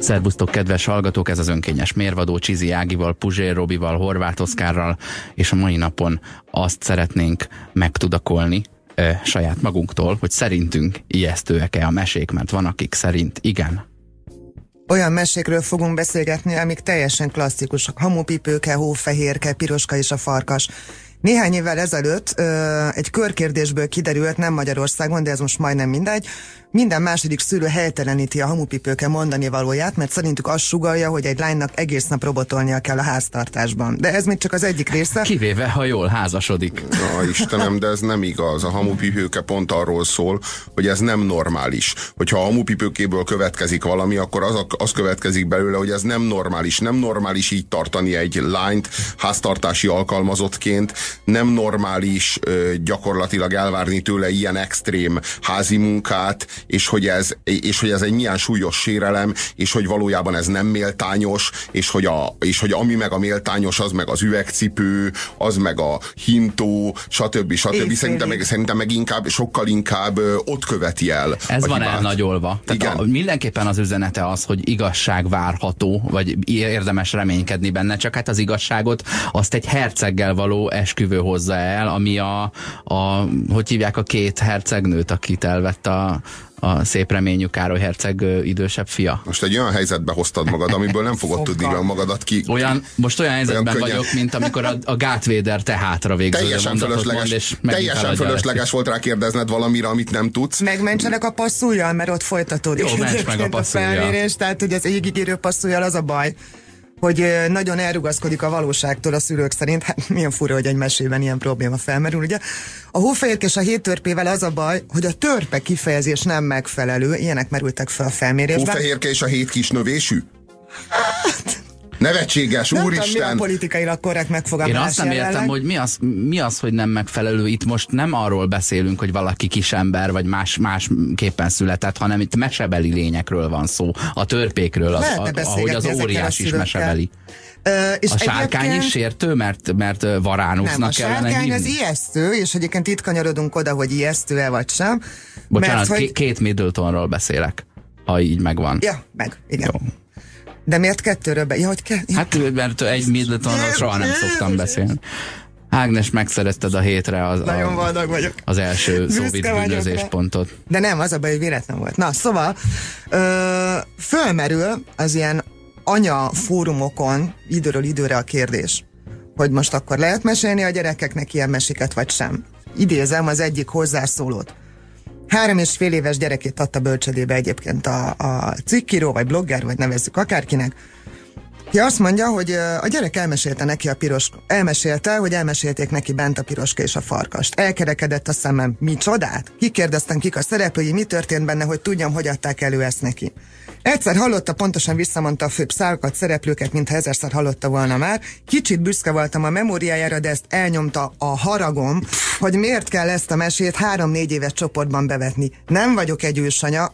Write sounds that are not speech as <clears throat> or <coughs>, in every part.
Szervusztok, kedves hallgatók, ez az önkényes mérvadó Csizi Ágival, Puzsér Robival, Horváth Oszkárral, és a mai napon azt szeretnénk megtudakolni, ö, saját magunktól, hogy szerintünk ijesztőek-e a mesék, mert van, akik szerint igen. Olyan mesékről fogunk beszélgetni, amik teljesen klasszikusak. Hamupipőke, hófehérke, piroska és a farkas. Néhány évvel ezelőtt ö, egy körkérdésből kiderült, nem Magyarországon, de ez most majdnem mindegy, minden második szülő helyteleníti a hamupipőke mondani valóját, mert szerintük azt sugalja, hogy egy lánynak egész nap robotolnia kell a háztartásban. De ez még csak az egyik része. Kivéve, ha jól házasodik. Na, Istenem, de ez nem igaz. A hamupipőke pont arról szól, hogy ez nem normális. Hogyha a hamupipőkéből következik valami, akkor az, az következik belőle, hogy ez nem normális. Nem normális így tartani egy lányt háztartási alkalmazottként. Nem normális ö, gyakorlatilag elvárni tőle ilyen extrém házi munkát, és hogy, ez, és hogy ez egy milyen súlyos sérelem, és hogy valójában ez nem méltányos, és hogy, a, és hogy ami meg a méltányos, az meg az üvegcipő, az meg a hintó, stb. stb. Szerintem meg, szerintem meg inkább, sokkal inkább ott követi el. Ez van hibát. elnagyolva. Tehát Igen. a, mindenképpen az üzenete az, hogy igazság várható, vagy érdemes reménykedni benne, csak hát az igazságot azt egy herceggel való esküvő hozza el, ami a, a hogy hívják a két hercegnőt, akit elvett a, a szép reményű Károly herceg idősebb fia. Most egy olyan helyzetbe hoztad magad, amiből nem fogod tudni magadat ki. Olyan, most olyan helyzetben könnyen. vagyok, mint amikor a, a Gátvéder te hátra végződő Teljesen fölösleges, mond, és teljesen fölösleges volt rá kérdezned valamire, amit nem tudsz. Megmentsenek a passzújjal, mert ott folytatódik. Jó, ments meg a passzújjal. tehát hogy az égigérő passzújjal az a baj, hogy nagyon elrugaszkodik a valóságtól a szülők szerint. Hát milyen fura, hogy egy mesében ilyen probléma felmerül, ugye? A hófehérke és a héttörpével az a baj, hogy a törpe kifejezés nem megfelelő, ilyenek merültek fel a felmérésben. Hófehérke és a hét kis növésű? Nevetséges, Nem tudom, mi a úristen! politikailag korrekt Én megfogalmazás azt nem értem, jelenleg. hogy mi az, mi az, hogy nem megfelelő. Itt most nem arról beszélünk, hogy valaki kisember, vagy más, másképpen született, hanem itt mesebeli lényekről van szó. A törpékről, az, a, ahogy az óriás is mesebeli. Ö, és A sárkány egyébként- is sértő, mert, mert ö, Nem, a varánusnak kellene sárkány az ijesztő, és egyébként itt kanyarodunk oda, hogy ijesztő-e vagy sem. Bocsánat, mert, hogy... két Middletonról beszélek, ha így megvan. Ja, meg, igen. Jó. De miért kettőről be? Ja, hogy ke... Hát, mert egy Middletonról soha nem szoktam beszélni. Ágnes, megszerezted a hétre az, Nagyon a, vagyok. az első rá. pontot. De nem, az a baj, hogy véletlen volt. Na, szóval ö, fölmerül az ilyen anya fórumokon időről időre a kérdés, hogy most akkor lehet mesélni a gyerekeknek ilyen meséket, vagy sem. Idézem az egyik hozzászólót. Három és fél éves gyerekét adta bölcsödébe egyébként a, a cikkíró, vagy blogger, vagy nevezzük akárkinek, ki azt mondja, hogy a gyerek elmesélte neki a piros, elmesélte, hogy elmesélték neki bent a piroska és a farkast. Elkerekedett a szemem. Mi csodát? Kikérdeztem, kik a szereplői, mi történt benne, hogy tudjam, hogy adták elő ezt neki. Egyszer hallotta, pontosan visszamondta a főbb szárokat, szereplőket, mintha ezerszer hallotta volna már. Kicsit büszke voltam a memóriájára, de ezt elnyomta a haragom, hogy miért kell ezt a mesét három-négy éves csoportban bevetni. Nem vagyok egy ősanya,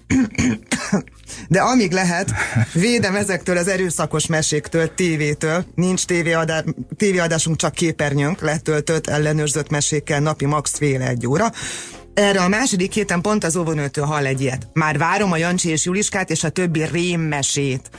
<coughs> de amíg lehet, védem ezektől az erőszakos meséktől, tévétől. Nincs tévéadá, tévéadásunk, csak képernyőnk, letöltött, ellenőrzött mesékkel napi max fél egy óra. Erre a második héten pont az óvónőtől hall egy ilyet. Már várom a Jancsi és Juliskát és a többi rémmesét.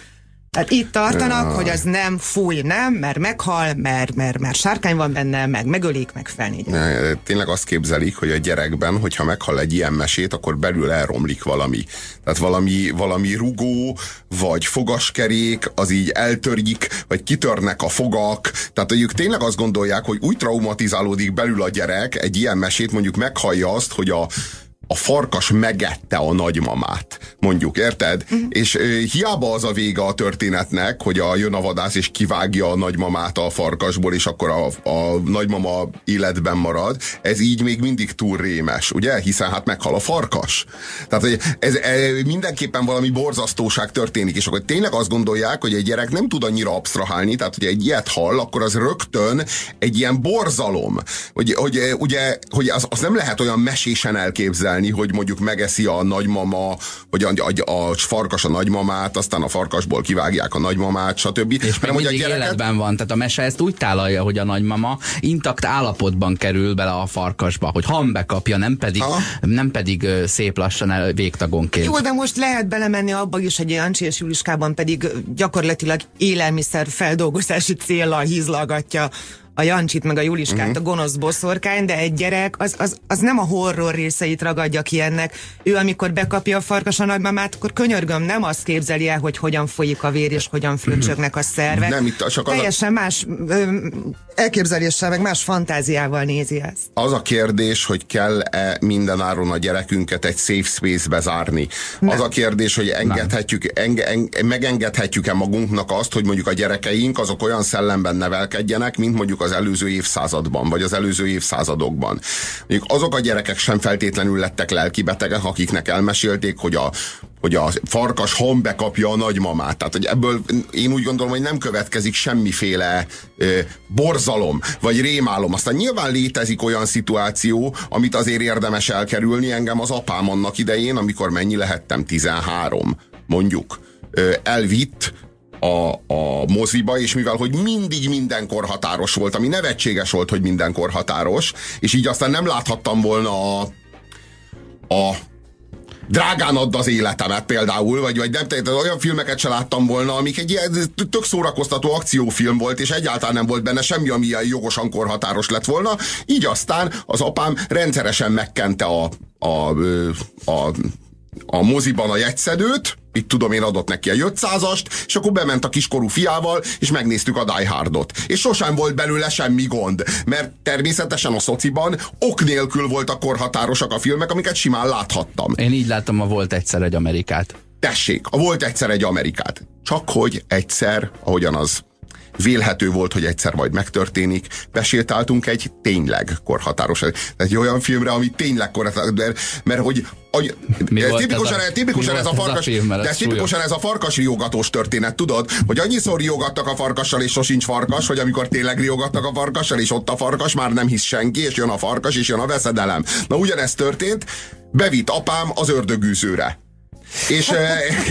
Tehát itt tartanak, hogy az nem fúj, nem, mert meghal, mert, mert, mert sárkány van benne, meg megölik, meg felnégy. Ne, Tényleg azt képzelik, hogy a gyerekben, hogyha meghal egy ilyen mesét, akkor belül elromlik valami. Tehát valami, valami rugó, vagy fogaskerék, az így eltörik, vagy kitörnek a fogak. Tehát ők tényleg azt gondolják, hogy úgy traumatizálódik belül a gyerek egy ilyen mesét, mondjuk meghallja azt, hogy a a farkas megette a nagymamát, mondjuk, érted? Mhm. És ö, hiába az a vége a történetnek, hogy a, jön a vadász és kivágja a nagymamát a farkasból, és akkor a, a nagymama életben marad, ez így még mindig túl rémes, ugye? Hiszen hát meghal a farkas. Tehát hogy ez, ez mindenképpen valami borzasztóság történik, és akkor tényleg azt gondolják, hogy egy gyerek nem tud annyira absztrahálni, tehát hogy egy ilyet hall, akkor az rögtön egy ilyen borzalom, hogy, hogy ugye, hogy az, az nem lehet olyan mesésen elképzelni, képzelni, hogy mondjuk megeszi a nagymama, vagy a, a, a farkas a nagymamát, aztán a farkasból kivágják a nagymamát, stb. És még mindig gyereket... életben van, tehát a mese ezt úgy tálalja, hogy a nagymama intakt állapotban kerül bele a farkasba, hogy hambe kapja, nem pedig, nem pedig szép lassan el, végtagonként. Jó, de most lehet belemenni abba is, hogy Jancsi és Juliskában pedig gyakorlatilag élelmiszer feldolgozási célral hízlalgatja a Jancsit meg a Juliskát, uh-huh. a gonosz boszorkány, de egy gyerek az, az, az nem a horror részeit ragadja ki ennek. Ő amikor bekapja a farkas a nagymamát, akkor könyörgöm, nem azt képzeli el, hogy hogyan folyik a vér és hogyan fröccsögnek a szervek. Nem, itt csak Teljesen a... más ö, elképzeléssel, meg más fantáziával nézi ezt. Az a kérdés, hogy kell-e minden áron a gyerekünket egy safe space-be zárni. Nem. Az a kérdés, hogy engedhetjük, enge, enge, megengedhetjük-e magunknak azt, hogy mondjuk a gyerekeink azok olyan szellemben nevelkedjenek, mint mondjuk az előző évszázadban, vagy az előző évszázadokban. Mondjuk azok a gyerekek sem feltétlenül lettek lelkibetegek, akiknek elmesélték, hogy a hogy a farkas hambe kapja a nagymamát. Tehát, hogy ebből én úgy gondolom, hogy nem következik semmiféle ö, borzalom, vagy rémálom. Aztán nyilván létezik olyan szituáció, amit azért érdemes elkerülni. Engem az apám annak idején, amikor mennyi lehettem, 13, mondjuk, ö, elvitt a, a moziba, és mivel, hogy mindig mindenkor határos volt, ami nevetséges volt, hogy mindenkor határos, és így aztán nem láthattam volna a, a drágán add az életemet például, vagy, vagy nem, tehát olyan filmeket se láttam volna, amik egy ilyen tök szórakoztató akciófilm volt, és egyáltalán nem volt benne semmi, ami ilyen jogosan korhatáros lett volna. Így aztán az apám rendszeresen megkente a, a, a, a, a moziban a jegyszedőt, itt tudom én adott neki a 500-ast, és akkor bement a kiskorú fiával, és megnéztük a Die Hardot. És sosem volt belőle semmi gond, mert természetesen a szociban ok nélkül voltak korhatárosak a filmek, amiket simán láthattam. Én így láttam a Volt egyszer egy Amerikát. Tessék, a Volt egyszer egy Amerikát. Csak hogy egyszer, ahogyan az vélhető volt, hogy egyszer majd megtörténik, besétáltunk egy tényleg korhatáros. Egy olyan filmre, ami tényleg korhatáros, mert, mert hogy hogy ez tipikusan, ez a, tipikusan ez a farkas, ez a film, de ez tipikusan ez a farkas riogatós történet, tudod? Hogy annyiszor riogattak a farkassal, és sosincs farkas, hogy amikor tényleg riogattak a farkassal, és ott a farkas, már nem hisz senki, és jön a farkas, és jön a veszedelem. Na ugyanezt történt, bevitt apám az ördögűzőre és,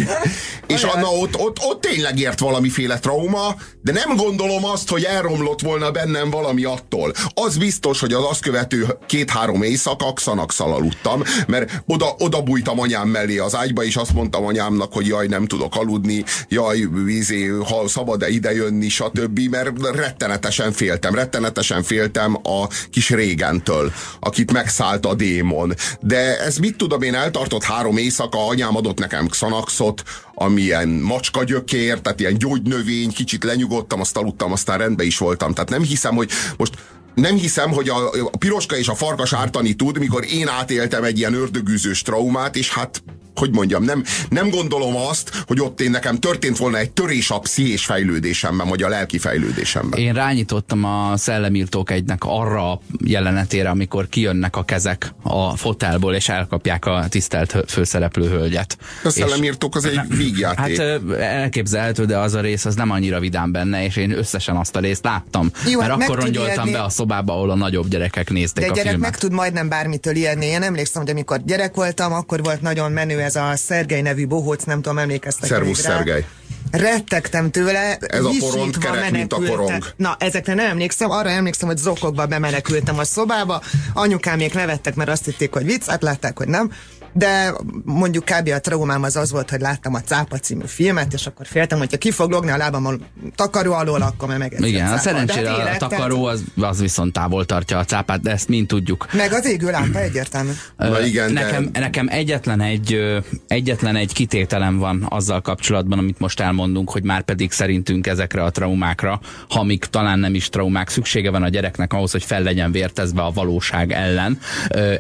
<laughs> és Anna ott, ott, ott tényleg ért valamiféle trauma, de nem gondolom azt, hogy elromlott volna bennem valami attól. Az biztos, hogy az azt követő két-három éjszaka xanaxal aludtam, mert oda, oda bújtam anyám mellé az ágyba, és azt mondtam anyámnak, hogy jaj, nem tudok aludni, jaj, vízé, ha szabad-e idejönni, stb., mert rettenetesen féltem, rettenetesen féltem a kis régentől, akit megszállt a démon. De ez mit tudom én, eltartott három éjszaka, anyám adott nekem Xanaxot, amilyen macska gyökér, tehát ilyen gyógynövény, kicsit lenyugodtam, azt aludtam, aztán rendbe is voltam. Tehát nem hiszem, hogy most nem hiszem, hogy a, a piroska és a farkas ártani tud, mikor én átéltem egy ilyen ördögűzős traumát, és hát hogy mondjam, nem, nem gondolom azt, hogy ott én nekem történt volna egy törés a pszichés fejlődésemben, vagy a lelki fejlődésemben. Én rányítottam a szellemírtók egynek arra a jelenetére, amikor kijönnek a kezek a fotelból, és elkapják a tisztelt főszereplő hölgyet. A szellemírtók az egy vígjáték. Hát elképzelhető, de az a rész az nem annyira vidám benne, és én összesen azt a részt láttam. Jó, mert hát akkor rongyoltam be a szobába, ahol a nagyobb gyerekek nézték de a gyerek filmet. meg tud majdnem bármitől ijedni. Én emlékszem, hogy amikor gyerek voltam, akkor volt nagyon menő ez a Szergej nevű bohóc, nem tudom, emlékeztek Szervusz, Szergej. Rettegtem tőle. Ez a poront kerek, mint a korong. Na, ezekre nem emlékszem, arra emlékszem, hogy zokogva bemenekültem a szobába, anyukámék nevettek, mert azt hitték, hogy vicc, hát látták, hogy nem de mondjuk kb. a traumám az az volt, hogy láttam a Cápa című filmet, és akkor féltem, hogyha ki fog logni a lábam a takaró alól, akkor meg meg Igen, a szerencsére a, a takaró az, az viszont távol tartja a cápát, de ezt mind tudjuk. Meg az égő lámpa egyértelmű. Na igen, nekem, de... nekem egyetlen egy, egyetlen egy kitételem van azzal kapcsolatban, amit most elmondunk, hogy már pedig szerintünk ezekre a traumákra, ha még talán nem is traumák, szüksége van a gyereknek ahhoz, hogy fel legyen vértezve a valóság ellen.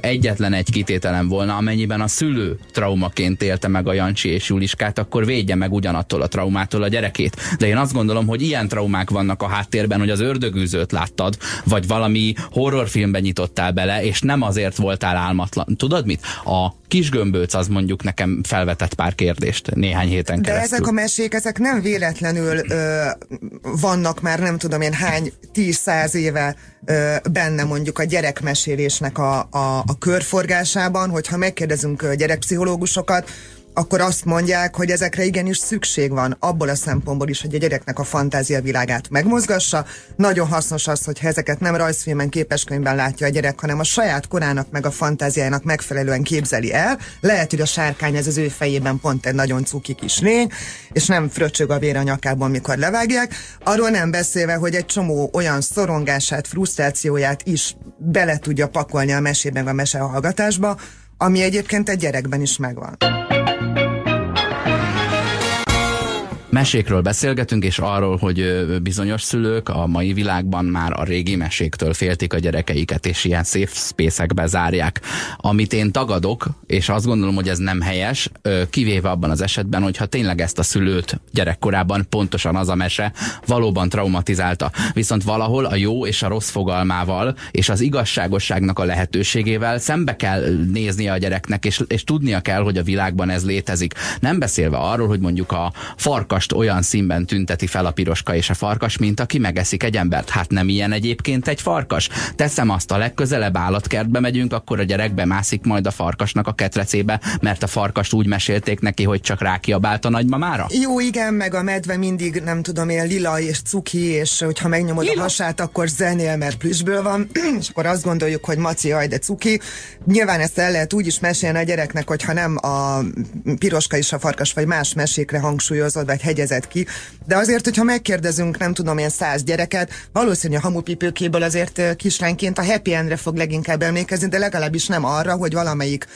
Egyetlen egy kitételem volna, amennyiben a szülő traumaként élte meg a Jancsi és Juliskát, akkor védje meg ugyanattól a traumától a gyerekét. De én azt gondolom, hogy ilyen traumák vannak a háttérben, hogy az ördögűzőt láttad, vagy valami horrorfilmben nyitottál bele, és nem azért voltál álmatlan. Tudod mit? A kis gömbölc az mondjuk nekem felvetett pár kérdést néhány héten De keresztül. ezek a mesék, ezek nem véletlenül ö, vannak már nem tudom én hány tíz-száz éve ö, benne mondjuk a gyerekmesélésnek a, a, a körforgásában, hogyha megkérdezünk gyerekpszichológusokat, akkor azt mondják, hogy ezekre igenis szükség van, abból a szempontból is, hogy a gyereknek a fantázia világát megmozgassa. Nagyon hasznos az, hogy ezeket nem rajzfilmen, képeskönyvben látja a gyerek, hanem a saját korának meg a fantáziájának megfelelően képzeli el. Lehet, hogy a sárkány ez az ő fejében pont egy nagyon cuki kis lény, és nem fröcsög a vér a nyakában, mikor levágják. Arról nem beszélve, hogy egy csomó olyan szorongását, frusztrációját is bele tudja pakolni a mesében, a mesehallgatásba, ami egyébként egy gyerekben is megvan. Mesékről beszélgetünk, és arról, hogy bizonyos szülők a mai világban már a régi meséktől féltik a gyerekeiket, és ilyen safe space-ekbe zárják. Amit én tagadok, és azt gondolom, hogy ez nem helyes, kivéve abban az esetben, hogyha tényleg ezt a szülőt gyerekkorában pontosan az a mese valóban traumatizálta. Viszont valahol a jó és a rossz fogalmával, és az igazságosságnak a lehetőségével szembe kell néznie a gyereknek, és, és tudnia kell, hogy a világban ez létezik. Nem beszélve arról, hogy mondjuk a farkas farkast olyan színben tünteti fel a piroska és a farkas, mint aki megeszik egy embert. Hát nem ilyen egyébként egy farkas. Teszem azt, a legközelebb állatkertbe megyünk, akkor a gyerek bemászik majd a farkasnak a ketrecébe, mert a farkast úgy mesélték neki, hogy csak rákiabált a nagymamára? Jó, igen, meg a medve mindig, nem tudom én, lila és cuki, és hogyha megnyomod lila. a hasát, akkor zenél, mert plüsből van, <clears throat> és akkor azt gondoljuk, hogy maci, aj, de cuki. Nyilván ezt el lehet úgy is mesélni a gyereknek, hogyha nem a piroska és a farkas, vagy más mesékre hangsúlyozod, vagy hegyezett ki. De azért, hogyha megkérdezünk, nem tudom, ilyen száz gyereket, valószínű a hamupipőkéből azért kislányként a happy endre fog leginkább emlékezni, de legalábbis nem arra, hogy valamelyik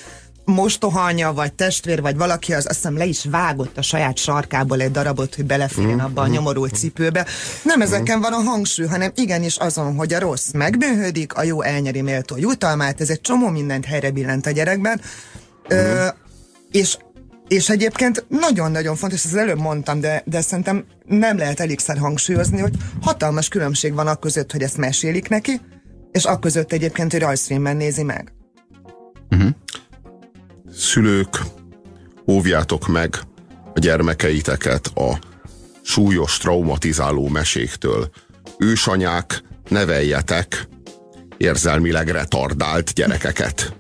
mostohanya, vagy testvér, vagy valaki az azt hiszem le is vágott a saját sarkából egy darabot, hogy beleférjen mm, abba a nyomorult cipőbe. Nem ezeken van a hangsúly, hanem igenis azon, hogy a rossz megbűnhődik, a jó elnyeri méltó jutalmát, ez egy csomó mindent helyre billent a gyerekben. Mm. Ö, és és egyébként nagyon-nagyon fontos, ezt előbb mondtam, de, de szerintem nem lehet elégszer hangsúlyozni, hogy hatalmas különbség van a között, hogy ezt mesélik neki, és a között egyébként, hogy rajzfilmben nézi meg. Uh-huh. Szülők, óvjátok meg a gyermekeiteket a súlyos, traumatizáló meséktől. Ősanyák, neveljetek érzelmileg retardált gyerekeket.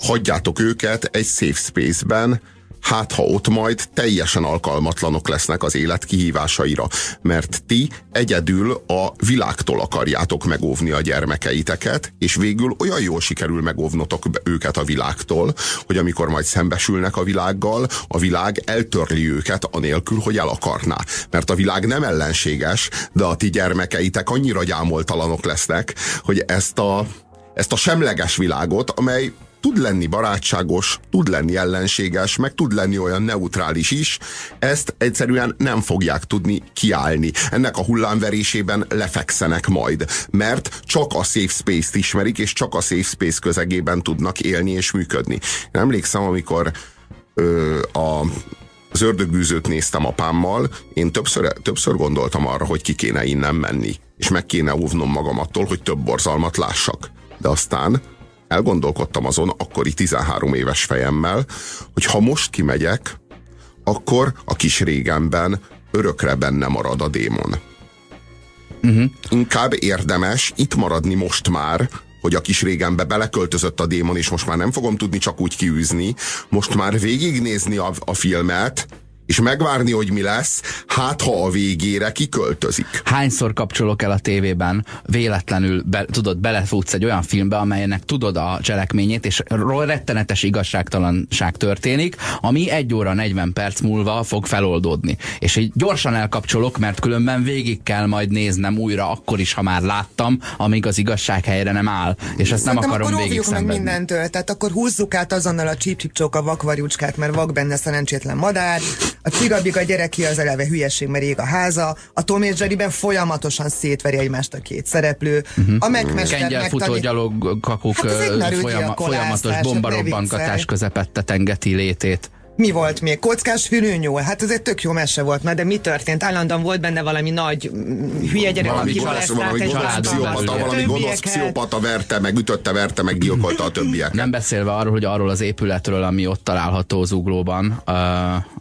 Hagyjátok őket egy safe space-ben, hát ha ott majd teljesen alkalmatlanok lesznek az élet kihívásaira, mert ti egyedül a világtól akarjátok megóvni a gyermekeiteket, és végül olyan jól sikerül megóvnotok őket a világtól, hogy amikor majd szembesülnek a világgal, a világ eltörli őket anélkül, hogy el akarná. Mert a világ nem ellenséges, de a ti gyermekeitek annyira gyámoltalanok lesznek, hogy ezt a, ezt a semleges világot, amely tud lenni barátságos, tud lenni ellenséges, meg tud lenni olyan neutrális is, ezt egyszerűen nem fogják tudni kiállni. Ennek a hullámverésében lefekszenek majd, mert csak a safe space-t ismerik, és csak a safe space közegében tudnak élni és működni. Én emlékszem, amikor ö, a az ördögűzőt néztem apámmal, én többször, többször gondoltam arra, hogy ki kéne innen menni, és meg kéne óvnom magam attól, hogy több borzalmat lássak. De aztán elgondolkodtam azon akkori 13 éves fejemmel, hogy ha most kimegyek, akkor a kis régemben örökre benne marad a démon. Uh-huh. Inkább érdemes itt maradni most már, hogy a kis régembe beleköltözött a démon, és most már nem fogom tudni csak úgy kiűzni, most már végignézni a, a filmet, és megvárni, hogy mi lesz, hát ha a végére kiköltözik. Hányszor kapcsolok el a tévében, véletlenül be, tudod, belefutsz egy olyan filmbe, amelynek tudod a cselekményét, és rettenetes igazságtalanság történik, ami egy óra 40 perc múlva fog feloldódni. És így gyorsan elkapcsolok, mert különben végig kell majd néznem újra, akkor is, ha már láttam, amíg az igazság helyre nem áll. És ezt nem akarom akkor végig meg mindentől, tehát akkor húzzuk át azonnal a csíp a vakvarjúcskát, mert vak benne szerencsétlen madár, a cigabik a gyereki az eleve hülyeség, mert ég a háza. A Tom és Jerryben folyamatosan szétveri egymást a két szereplő. Uh-huh. A megmester Kengyel megtanít... futó gyalog kakuk hát folyama, folyamatos bombarobbantgatás közepette tengeti létét. Mi volt még? Kockás fülőnyúl. Hát ez egy tök jó mese volt, na de mi történt? Állandóan volt benne valami nagy mm, hülye gyerek, Valami aki gonosz, valami egy gonosz pszichopata, valami gonosz pszichopata verte, meg ütötte, verte, meg gyilkolta a többieket. Nem beszélve arról, hogy arról az épületről, ami ott található Zuglóban, ö,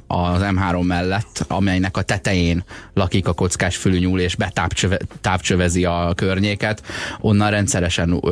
az M3 mellett, amelynek a tetején lakik a kockás fülűnyúl, és betávcsövezi a környéket, onnan rendszeresen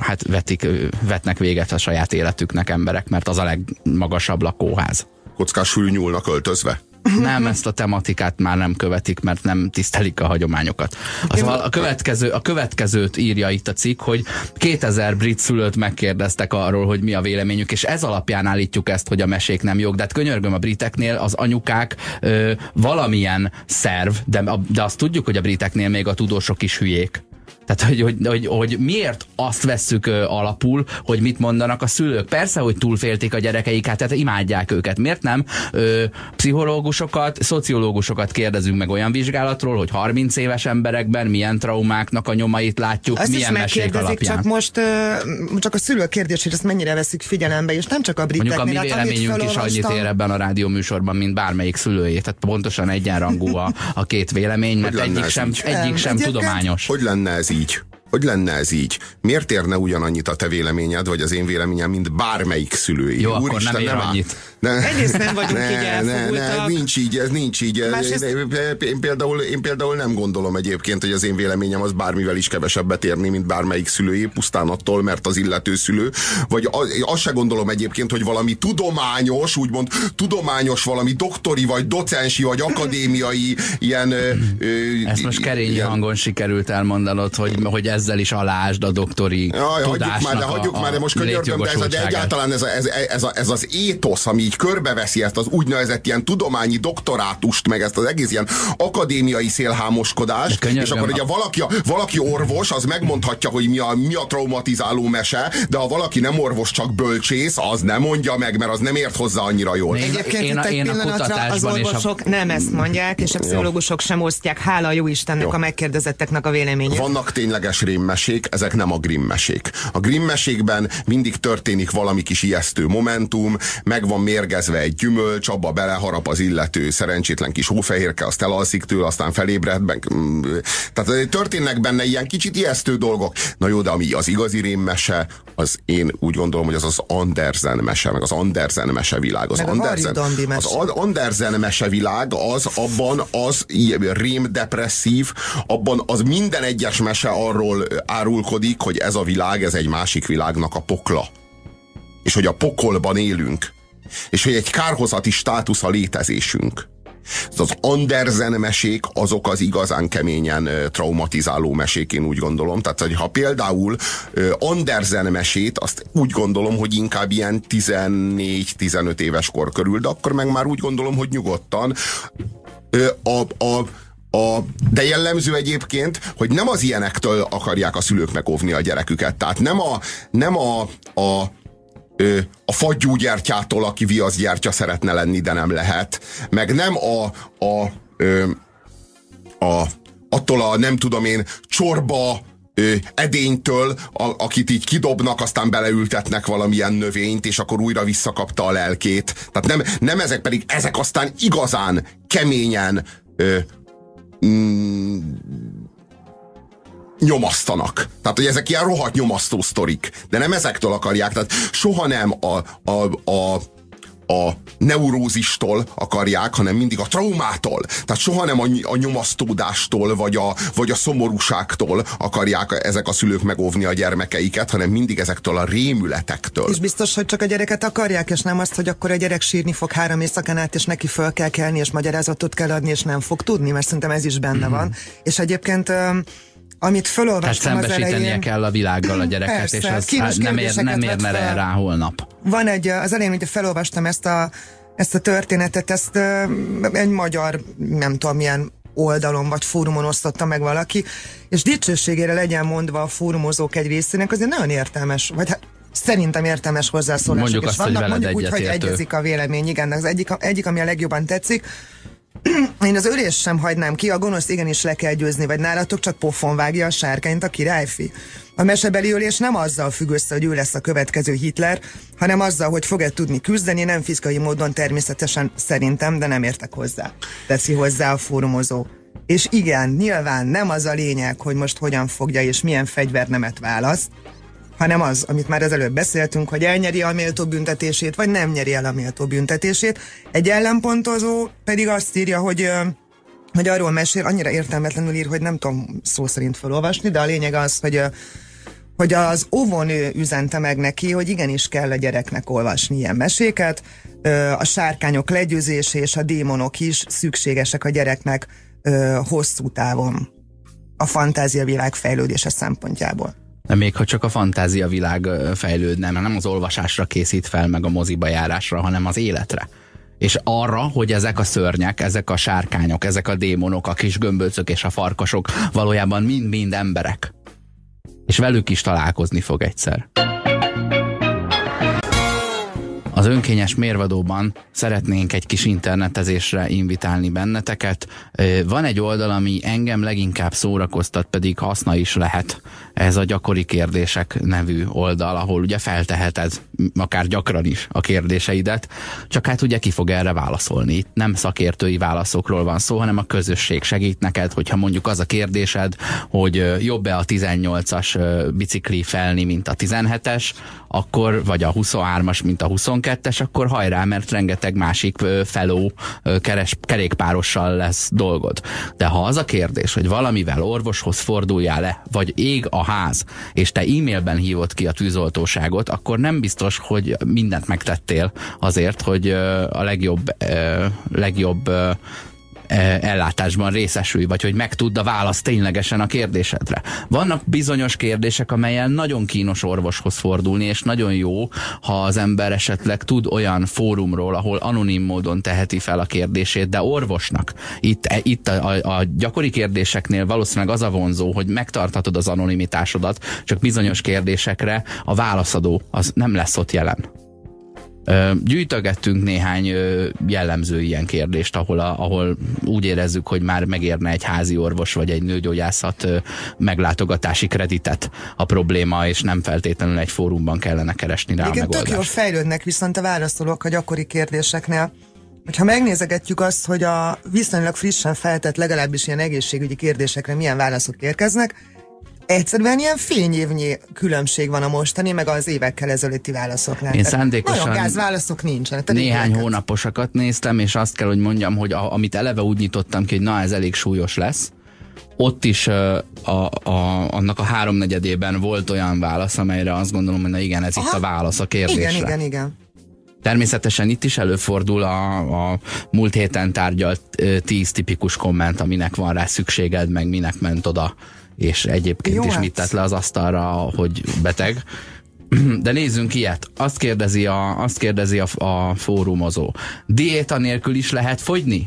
hát vetik, vetnek véget a saját életüknek emberek, mert az a legmagasabb lakóház. Kockás fülnyúlnak öltözve. Nem, ezt a tematikát már nem követik, mert nem tisztelik a hagyományokat. Az a, következő, a következőt írja itt a cikk, hogy 2000 brit szülőt megkérdeztek arról, hogy mi a véleményük, és ez alapján állítjuk ezt, hogy a mesék nem jók. De hát könyörgöm a briteknél, az anyukák ö, valamilyen szerv, de, de azt tudjuk, hogy a briteknél még a tudósok is hülyék. Tehát, hogy, hogy, hogy, hogy miért azt vesszük ö, alapul, hogy mit mondanak a szülők. Persze, hogy túlfélték a gyerekeiket, tehát imádják őket. Miért nem ö, pszichológusokat, szociológusokat kérdezünk meg olyan vizsgálatról, hogy 30 éves emberekben milyen traumáknak a nyomait látjuk, Azt is milyen mesék megkérdezik, alapján. csak most uh, csak a szülő kérdés, hogy ezt mennyire veszik figyelembe, és nem csak a Mondjuk a mi briteknél. hát, véleményünk is annyit ér ebben a rádióműsorban, mint bármelyik szülőjé. Tehát pontosan egyenrangú a, a két vélemény, mert egyik sem, egyik sem egyébként- tudományos. Hogy lenne ez így? Hogy lenne ez így? Miért érne ugyanannyit a te véleményed, vagy az én véleményem, mint bármelyik szülői? Jó, akkor nem ér áll- annyit. Ne, Egyrészt nem vagyunk ne, így ne, ne, nincs így, ez nincs így. Ez- Másrészt- Én például, én például nem gondolom egyébként, hogy az én véleményem az bármivel is kevesebbet érni, mint bármelyik szülői, pusztán attól, mert az illető szülő. Vagy az, azt se gondolom egyébként, hogy valami tudományos, úgymond tudományos, valami doktori, vagy docensi, vagy akadémiai ilyen... ö, ö, Ezt most kerényi ilyen- hangon sikerült elmondanod, hogy, hogy ezzel is alásd a doktori Jaj, hagyjuk tudásnak már, de hagyjuk a, már, de most könyörgöm, de, ez, a, de egyáltalán ez, a, ez, ez, a, ez az étosz, ami így körbeveszi ezt az úgynevezett ilyen tudományi doktorátust, meg ezt az egész ilyen akadémiai szélhámoskodást, és akkor ugye valaki, valaki orvos, az megmondhatja, hogy mi a, mi a traumatizáló mese, de ha valaki nem orvos, csak bölcsész, az nem mondja meg, mert az nem ért hozzá annyira jól. Én- Egyébként én a- itt egy én a pillanatra az kutatásban és a- orvosok nem ezt mondják, és a pszichológusok sem osztják, hála a jó Istennek Jó. a megkérdezetteknek a véleményét. Vannak tényleges rémmesék, ezek nem a Grimm mesék. A Grimm mesékben mindig történik valami kis ijesztő momentum, meg van mérgezve egy gyümölcs, abba beleharap az illető szerencsétlen kis hófehérke, azt elalszik tőle, aztán felébred, meg, mm, tehát történnek benne ilyen kicsit ijesztő dolgok. Na jó, de ami az igazi rémmese, az én úgy gondolom, hogy az az Andersen mese, meg az Andersen mesevilág. Az Meg Andersen, az mese. Andersen mesevilág az abban az ilyen rém depresszív, abban az minden egyes mese arról árulkodik, hogy ez a világ, ez egy másik világnak a pokla. És hogy a pokolban élünk. És hogy egy kárhozati státusz a létezésünk. Az Andersen mesék azok az igazán keményen traumatizáló mesék, én úgy gondolom. Tehát, hogy ha például Andersen mesét, azt úgy gondolom, hogy inkább ilyen 14-15 éves kor körül, de akkor meg már úgy gondolom, hogy nyugodtan a, a, a, de jellemző egyébként, hogy nem az ilyenektől akarják a szülők megóvni a gyereküket. Tehát nem a, nem a, a a fagyúgyertyától, aki viaszgyertya szeretne lenni, de nem lehet. Meg nem a, a, ö, a attól a nem tudom én csorba ö, edénytől, a, akit így kidobnak, aztán beleültetnek valamilyen növényt, és akkor újra visszakapta a lelkét. Tehát nem, nem ezek pedig, ezek aztán igazán keményen ö, mm, nyomasztanak. Tehát, hogy ezek ilyen rohadt nyomasztó sztorik. De nem ezektől akarják. Tehát soha nem a, a, a, a neurózistól akarják, hanem mindig a traumától. Tehát soha nem a, a nyomasztódástól, vagy a, vagy a szomorúságtól akarják ezek a szülők megóvni a gyermekeiket, hanem mindig ezektől a rémületektől. És biztos, hogy csak a gyereket akarják, és nem azt, hogy akkor a gyerek sírni fog három éjszakán át, és neki föl kell kelni, és magyarázatot kell adni, és nem fog tudni, mert szerintem ez is benne van. És egyébként amit Tehát felolvastam az szembesítenie elején, kell a világgal a gyereket, Persze, és az hát nem, ér, nem érne fel. rá holnap. van egy, az elején, hogy felolvastam ezt a, ezt a történetet, ezt egy magyar, nem tudom milyen oldalon vagy fórumon osztotta meg valaki, és dicsőségére legyen mondva a fórumozók egy részének, azért nagyon értelmes, vagy hát szerintem értelmes hozzászólások. Mondjuk és azt, hogy vannak veled mondjuk úgy, hogy egyezik a vélemény. Igen, az egyik, egyik, ami a legjobban tetszik, <clears throat> Én az ölés sem hagynám ki, a gonosz igenis le kell győzni, vagy nálatok csak pofon vágja a sárkányt a királyfi. A mesebeli ölés nem azzal függ össze, hogy ő lesz a következő Hitler, hanem azzal, hogy fog-e tudni küzdeni, nem fizikai módon természetesen szerintem, de nem értek hozzá. Teszi hozzá a fórumozó. És igen, nyilván nem az a lényeg, hogy most hogyan fogja és milyen fegyvernemet választ, hanem az, amit már az előbb beszéltünk, hogy elnyeri a méltó büntetését, vagy nem nyeri el a méltó büntetését. Egy ellenpontozó pedig azt írja, hogy hogy arról mesél, annyira értelmetlenül ír, hogy nem tudom szó szerint felolvasni, de a lényeg az, hogy hogy az óvónő üzente meg neki, hogy igenis kell a gyereknek olvasni ilyen meséket, a sárkányok legyőzése és a démonok is szükségesek a gyereknek hosszú távon a fantázia világ fejlődése szempontjából. Még ha csak a fantázia világ fejlődne, mert nem az olvasásra készít fel, meg a moziba járásra, hanem az életre. És arra, hogy ezek a szörnyek, ezek a sárkányok, ezek a démonok, a kis gömböcök és a farkasok valójában mind-mind emberek. És velük is találkozni fog egyszer. Az önkényes mérvadóban szeretnénk egy kis internetezésre invitálni benneteket. Van egy oldal, ami engem leginkább szórakoztat, pedig haszna is lehet. Ez a gyakori kérdések nevű oldal, ahol ugye felteheted akár gyakran is a kérdéseidet, csak hát ugye ki fog erre válaszolni. Nem szakértői válaszokról van szó, hanem a közösség segít neked, hogyha mondjuk az a kérdésed, hogy jobb-e a 18-as bicikli felni, mint a 17-es, akkor, vagy a 23-as, mint a 22-es, akkor hajrá, mert rengeteg másik feló kerékpárossal lesz dolgod. De ha az a kérdés, hogy valamivel orvoshoz forduljál le, vagy ég a ház, és te e-mailben hívod ki a tűzoltóságot, akkor nem biztos, hogy mindent megtettél azért, hogy a legjobb, legjobb ellátásban részesülj, vagy hogy megtudd a választ ténylegesen a kérdésedre. Vannak bizonyos kérdések, amelyen nagyon kínos orvoshoz fordulni, és nagyon jó, ha az ember esetleg tud olyan fórumról, ahol anonim módon teheti fel a kérdését, de orvosnak. Itt, e, itt a, a, a gyakori kérdéseknél valószínűleg az a vonzó, hogy megtartatod az anonimitásodat, csak bizonyos kérdésekre a válaszadó az nem lesz ott jelen. Gyűjtögettünk néhány jellemző ilyen kérdést, ahol, a, ahol úgy érezzük, hogy már megérne egy házi orvos vagy egy nőgyógyászat meglátogatási kreditet a probléma, és nem feltétlenül egy fórumban kellene keresni rá Igen, a megoldást. tök jól fejlődnek viszont a válaszolók a gyakori kérdéseknél. Hogyha megnézegetjük azt, hogy a viszonylag frissen feltett legalábbis ilyen egészségügyi kérdésekre milyen válaszok érkeznek, Egyszerűen ilyen fényévnyi különbség van a mostani, meg az évekkel ezelőtti válaszoknál. Én szándékosan Nagyon gáz válaszok nincsenek. Néhány éveket. hónaposakat néztem, és azt kell, hogy mondjam, hogy a, amit eleve úgy nyitottam ki, hogy na, ez elég súlyos lesz, ott is a, a, annak a háromnegyedében volt olyan válasz, amelyre azt gondolom, hogy na igen, ez Aha. itt a válasz a kérdésre. Igen, igen, igen. Természetesen itt is előfordul a, a múlt héten tárgyalt tíz tipikus komment, aminek van rá szükséged, meg minek ment oda és egyébként Jó, is mit tett le az asztalra, hogy beteg. <clears throat> De nézzünk ilyet. Azt kérdezi a, azt kérdezi a, a fórumozó. Diéta nélkül is lehet fogyni?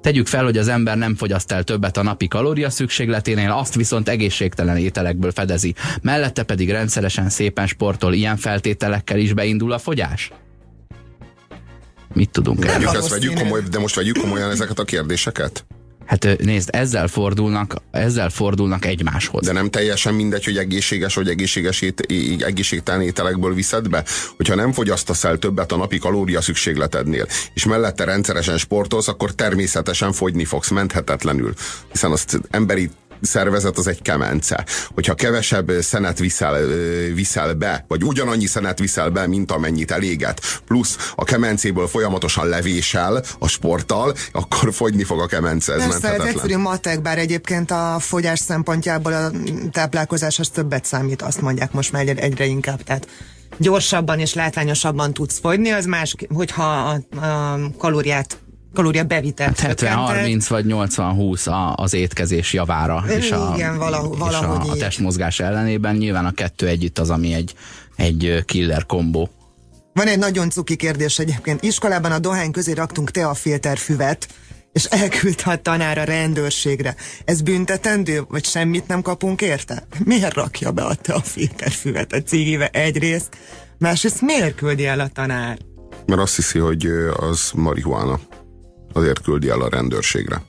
Tegyük fel, hogy az ember nem fogyaszt el többet a napi kalória szükségleténél, azt viszont egészségtelen ételekből fedezi. Mellette pedig rendszeresen szépen sportol, ilyen feltételekkel is beindul a fogyás? Mit tudunk erről? Ezt vegyük komoly, de most vegyük komolyan ezeket a kérdéseket? Hát nézd, ezzel fordulnak, ezzel fordulnak egymáshoz. De nem teljesen mindegy, hogy egészséges vagy egészséges ét, egészségtelen ételekből viszed be? Hogyha nem fogyasztasz el többet a napi kalória szükségletednél, és mellette rendszeresen sportolsz, akkor természetesen fogyni fogsz menthetetlenül. Hiszen azt emberi szervezet az egy kemence. Hogyha kevesebb szenet viszel, viszel be, vagy ugyanannyi szenet viszel be, mint amennyit eléget, plusz a kemencéből folyamatosan levésel a sporttal, akkor fogyni fog a kemence. Ez Persze, ez egyszerű matek, bár egyébként a fogyás szempontjából a táplálkozás az többet számít, azt mondják most már egyre inkább. Tehát gyorsabban és látványosabban tudsz fogyni, az más, hogyha a, a kalóriát kalória bevitelt. Hát 70-30 vagy 80-20 az étkezés javára. És a, Igen, valahogy, valahogy és a, a testmozgás ellenében. Nyilván a kettő együtt az, ami egy, egy killer kombó. Van egy nagyon cuki kérdés egyébként. Iskolában a dohány közé raktunk teafilterfüvet, és elküldte a tanár a rendőrségre. Ez büntetendő, vagy semmit nem kapunk érte? Miért rakja be a teafilterfüvet a cigibe egyrészt? Másrészt miért küldi el a tanár? Mert azt hiszi, hogy az marihuána. Azért küldi el a rendőrségre.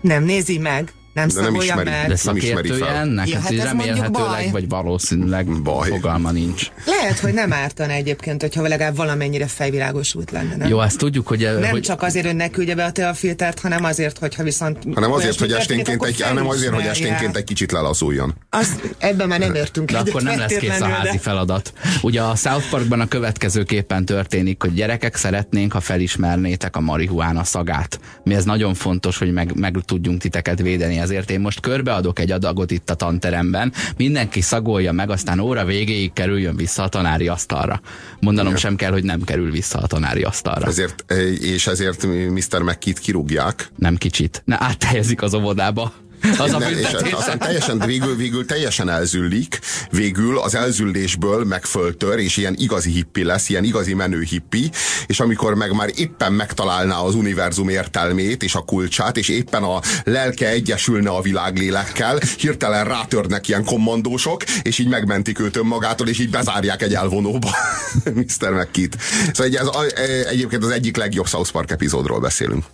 Nem nézi meg. Nem De nem ismeri. meg. De Nem ismeri szakértője fel. ennek? Ja, hát, hát ez remélhetőleg, baj. vagy valószínűleg <laughs> Baj. fogalma nincs. Lehet, hogy nem ártana egyébként, hogyha legalább valamennyire fejvilágosult lenne. Nem? Jó, ezt tudjuk, hogy... nem hogy csak azért, hogy ne küldje be a teafiltert, hanem azért, hogyha viszont... Hanem azért, hogy esténként egy, hanem azért, hogy esténként egy kicsit lelazuljon. Azt, ebben már nem értünk De akkor nem lesz kész a házi feladat. Ugye a South Parkban a következőképpen történik, hogy gyerekek szeretnénk, ha felismernétek a marihuána szagát. Mi ez nagyon fontos, hogy meg, meg tudjunk titeket védeni, ezért én most körbeadok egy adagot itt a tanteremben, mindenki szagolja meg, aztán óra végéig kerüljön vissza a tanári asztalra. Mondanom Igen. sem kell, hogy nem kerül vissza a tanári asztalra. Ezért, eh, és ezért Mr. McKit kirúgják. Nem kicsit. Ne áthelyezik az óvodába. Az a és aztán teljesen, végül, végül teljesen elzüllik, végül az elzüllésből megföltör, és ilyen igazi hippi lesz, ilyen igazi menő hippi, és amikor meg már éppen megtalálná az univerzum értelmét és a kulcsát, és éppen a lelke egyesülne a világlélekkel, hirtelen rátörnek ilyen kommandósok, és így megmentik őt önmagától, és így bezárják egy elvonóba <laughs> Mr. McKit. Szóval ez, a- egyébként az egyik legjobb South Park epizódról beszélünk.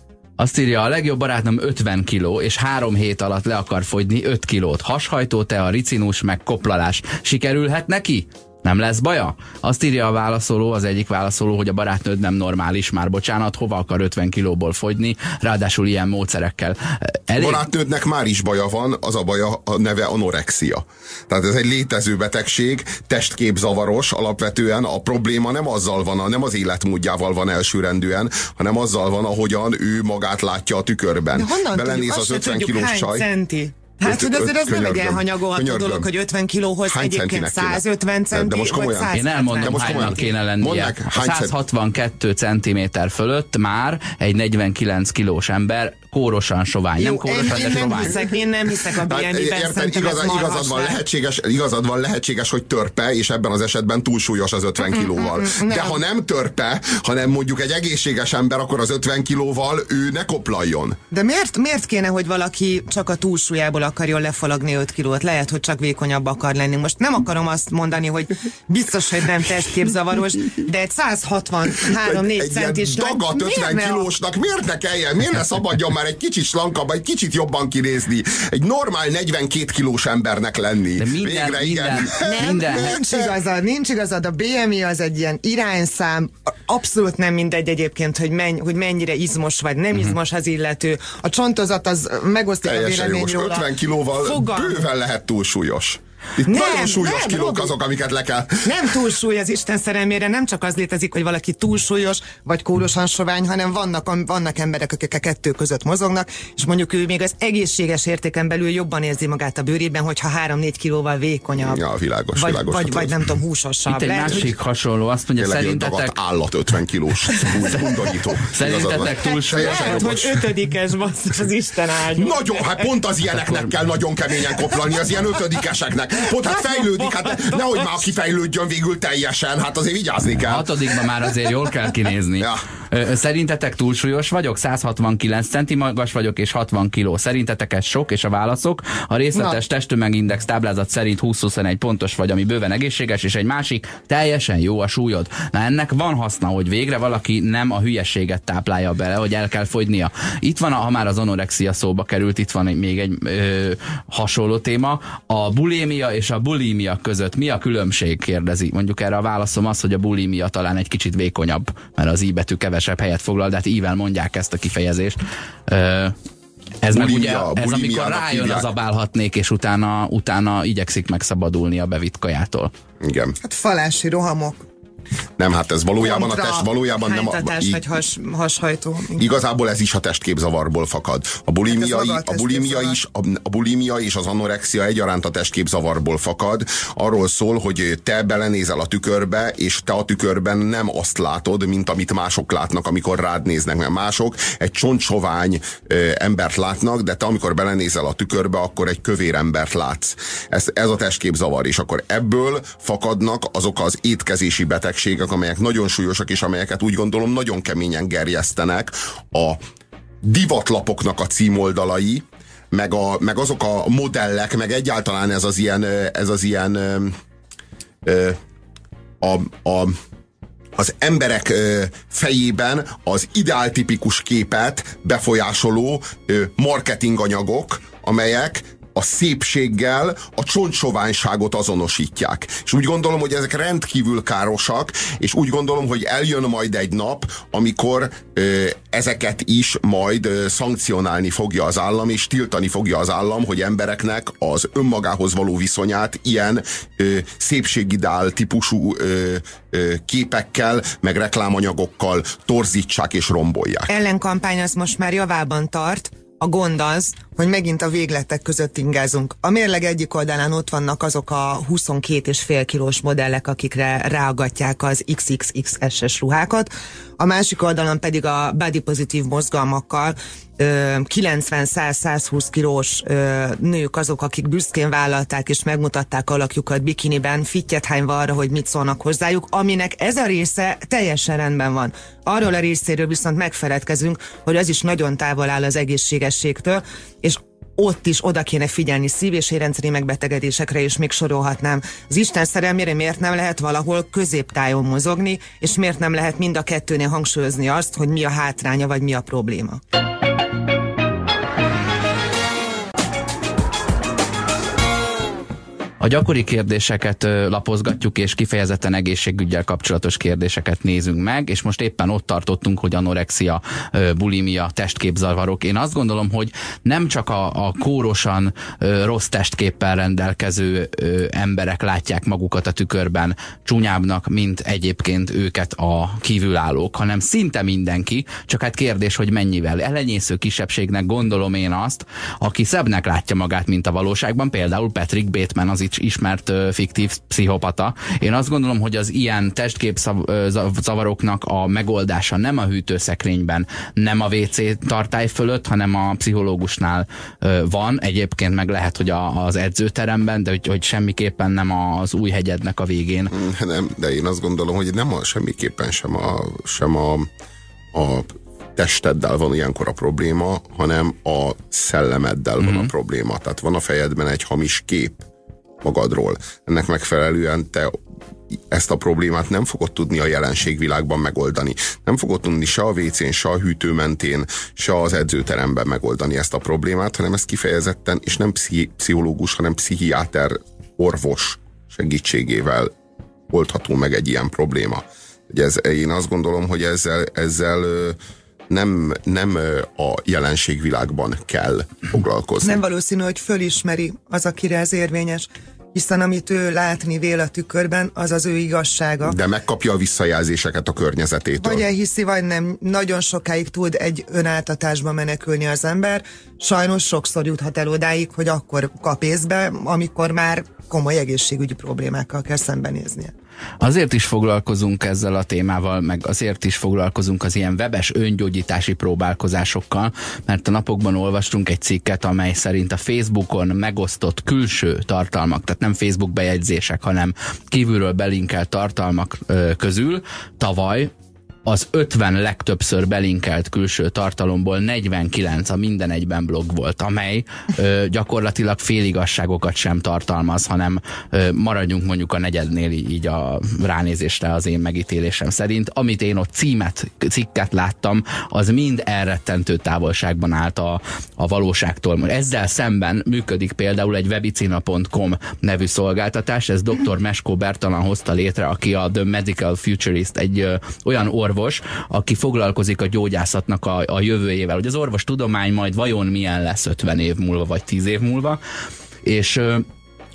Azt írja, a legjobb barátnőm 50 kiló, és három hét alatt le akar fogyni 5 kilót. Hashajtó, tea, ricinus, meg koplalás. Sikerülhet neki? Nem lesz baja? Azt írja a válaszoló, az egyik válaszoló, hogy a barátnőd nem normális, már bocsánat, hova akar 50 kilóból fogyni, ráadásul ilyen módszerekkel. Elég, barátnődnek már is baja van, az a baja a neve anorexia. Tehát ez egy létező betegség, testképzavaros alapvetően. A probléma nem azzal van, nem az életmódjával van elsőrendűen, hanem azzal van, ahogyan ő magát látja a tükörben. De honnan Belenéz tudjuk, az azt se 50 tudjuk, kilós hány csaj. centi? Hát, hogy azért ez nem egy elhanyagolható dolog, hogy 50 kilóhoz Hány egyébként centinek kéne? 150 De- centi, de most vagy komolyan. 170 Én elmondom, hánynak kéne lennie. Mondd meg, A hány cent- 162 cm fölött már egy 49 kilós ember kórosan sovány. nem Jó, kórosan, én, de én, nem sovány. hiszek, én nem hiszek a Hát, BNI-ben, érted, igazad, igazad, van, lehetséges, igazad van, lehetséges, hogy törpe, és ebben az esetben túlsúlyos az 50 kilóval. De ha nem törpe, hanem mondjuk egy egészséges ember, akkor az 50 kilóval ő ne koplaljon. De miért, miért kéne, hogy valaki csak a túlsúlyából akarjon lefalagni 5 kilót? Lehet, hogy csak vékonyabb akar lenni. Most nem akarom azt mondani, hogy biztos, hogy nem testképzavaros, de egy 163-4 egy centis dagat lány, 50 miért kilósnak miért ne kelljen, miért ne szabadjon már egy kicsit slankabb, egy kicsit jobban kinézni, egy normál 42 kilós embernek lenni. De minden, Végre, minden, igen. Nem, minden, nincs igazad, nincs igazad. A BMI az egy ilyen irányszám, abszolút nem mindegy egyébként, hogy, menny, hogy mennyire izmos vagy nem Mhm. izmos az illető. A csontozat az megosztik a Teljesen vélemény jogos. róla. 50 kilóval Fogalm- bőven lehet túlsúlyos. Itt Nem, nagyon súlyos nem, kilók Robi. azok, amiket le kell. Nem túlsúly az Isten szerelmére, nem csak az létezik, hogy valaki túlsúlyos, vagy kórosan sovány, hanem vannak, vannak emberek, akik a kettő között mozognak, és mondjuk ő még az egészséges értéken belül jobban érzi magát a bőrében, hogyha 3-4 kilóval vékonyabb. Ja, világos, vagy, világos, vagy, hát vagy nem tudom, húsosabb. Itt egy Lehet, másik hasonló, azt mondja, Tényleg szerintetek, állat 50 kilós. Undorító. <laughs> Szerintetek túlsúlyos? Lehet, hogy ötödikes basszus az Isten áldja. Nagyon, hát pont az ilyeneknek kell nagyon keményen koplalni, az ilyen ötödikeseknek. Pont hát fejlődik, hát nehogy már kifejlődjön végül teljesen, hát azért vigyázni A kell. hatodikban már azért jól kell kinézni. Ja. Szerintetek túlsúlyos vagyok? 169 centi magas vagyok és 60 kiló. Szerintetek ez sok? És a válaszok? A részletes testtömegindex táblázat szerint 20-21 pontos vagy, ami bőven egészséges, és egy másik teljesen jó a súlyod. Na ennek van haszna, hogy végre valaki nem a hülyeséget táplálja bele, hogy el kell fogynia. Itt van, a, ha már az anorexia szóba került, itt van egy- még egy ö, hasonló téma. A bulémia és a bulimia között mi a különbség, kérdezi. Mondjuk erre a válaszom az, hogy a bulimia talán egy kicsit vékonyabb, mert az i betű kevesebb helyet foglal, de hát ível mondják ezt a kifejezést. Ö, ez meg ugye, Bulimia, ez amikor rájön hívják. az abálhatnék, és utána, utána igyekszik megszabadulni a bevitt kajától. Igen. Hát falási rohamok. Nem, hát ez valójában a kontra test, valójában nem a, í- vagy has, hashajtó. Igazából ez is a testképzavarból fakad. A bulimia, Hát a a bulimia is, a, a bulimia és az anorexia egyaránt a testképzavarból fakad. Arról szól, hogy te belenézel a tükörbe, és te a tükörben nem azt látod, mint amit mások látnak, amikor rád néznek, mert mások egy csontsovány ö, embert látnak, de te amikor belenézel a tükörbe, akkor egy kövér embert látsz. Ez, ez a testképzavar, és akkor ebből fakadnak azok az étkezési betegségek, amelyek nagyon súlyosak, és amelyeket úgy gondolom nagyon keményen gerjesztenek. A divatlapoknak a címoldalai, meg, a, meg azok a modellek, meg egyáltalán ez az ilyen, ez az ilyen a, a, az emberek fejében az ideáltipikus képet befolyásoló marketinganyagok, amelyek a szépséggel a csontsoványságot azonosítják. És úgy gondolom, hogy ezek rendkívül károsak, és úgy gondolom, hogy eljön majd egy nap, amikor ö, ezeket is majd ö, szankcionálni fogja az állam, és tiltani fogja az állam, hogy embereknek az önmagához való viszonyát ilyen ö, szépségidál típusú ö, ö, képekkel, meg reklámanyagokkal torzítsák és rombolják. Ellenkampány az most már javában tart, a gond az, hogy megint a végletek között ingázunk. A mérleg egyik oldalán ott vannak azok a 22,5 kilós modellek, akikre ráagatják az XXXS-es ruhákat, a másik oldalon pedig a body pozitív mozgalmakkal 90-100-120 kilós nők azok, akik büszkén vállalták és megmutatták alakjukat bikiniben, fittyet hányva arra, hogy mit szólnak hozzájuk, aminek ez a része teljesen rendben van. Arról a részéről viszont megfeledkezünk, hogy az is nagyon távol áll az egészségességtől, és ott is oda kéne figyelni szív- és érrendszeri megbetegedésekre, és még sorolhatnám. Az Isten szerelmére miért nem lehet valahol középtájon mozogni, és miért nem lehet mind a kettőnél hangsúlyozni azt, hogy mi a hátránya, vagy mi a probléma. A gyakori kérdéseket lapozgatjuk, és kifejezetten egészségügyel kapcsolatos kérdéseket nézünk meg, és most éppen ott tartottunk, hogy anorexia, bulimia, testképzavarok. Én azt gondolom, hogy nem csak a, a kórosan rossz testképpel rendelkező emberek látják magukat a tükörben csúnyábbnak, mint egyébként őket a kívülállók, hanem szinte mindenki, csak hát kérdés, hogy mennyivel. Elenyésző kisebbségnek gondolom én azt, aki szebbnek látja magát, mint a valóságban, például Patrick Bateman az is ismert uh, fiktív pszichopata. Én azt gondolom, hogy az ilyen testkép zavaroknak a megoldása nem a hűtőszekrényben, nem a WC tartály fölött, hanem a pszichológusnál uh, van. Egyébként meg lehet, hogy a, az edzőteremben, de hogy, hogy semmiképpen nem az új hegyednek a végén. Mm, nem, de én azt gondolom, hogy nem a, semmiképpen sem a, sem a, a testeddel van ilyenkor a probléma, hanem a szellemeddel mm-hmm. van a mhm. probléma. Tehát van a fejedben egy hamis kép, magadról. Ennek megfelelően te ezt a problémát nem fogod tudni a jelenségvilágban megoldani. Nem fogod tudni se a WC-n, se a hűtő mentén, se az edzőteremben megoldani ezt a problémát, hanem ezt kifejezetten, és nem pszichológus, hanem pszichiáter, orvos segítségével oldható meg egy ilyen probléma. Ugye ez, én azt gondolom, hogy ezzel, ezzel nem, nem a jelenségvilágban kell foglalkozni. Nem valószínű, hogy fölismeri az, akire ez érvényes hiszen amit ő látni vél a tükörben, az az ő igazsága. De megkapja a visszajelzéseket a környezetétől. Vagy elhiszi, vagy nem. Nagyon sokáig tud egy önáltatásba menekülni az ember. Sajnos sokszor juthat el odáig, hogy akkor kap észbe, amikor már komoly egészségügyi problémákkal kell szembenéznie. Azért is foglalkozunk ezzel a témával, meg azért is foglalkozunk az ilyen webes öngyógyítási próbálkozásokkal, mert a napokban olvastunk egy cikket, amely szerint a Facebookon megosztott külső tartalmak, tehát nem Facebook bejegyzések, hanem kívülről belinkelt tartalmak közül tavaly az 50 legtöbbször belinkelt külső tartalomból 49 a minden egyben blog volt, amely ö, gyakorlatilag féligasságokat sem tartalmaz, hanem ö, maradjunk mondjuk a negyednél így a ránézésre az én megítélésem szerint. Amit én ott címet, cikket láttam, az mind elrettentő távolságban állt a, a valóságtól. Ezzel szemben működik például egy webicina.com nevű szolgáltatás, ez dr. Mesko Bertalan hozta létre, aki a The Medical Futurist, egy ö, olyan or orvos, aki foglalkozik a gyógyászatnak a, a jövőjével, hogy az orvos tudomány majd vajon milyen lesz 50 év múlva, vagy 10 év múlva, és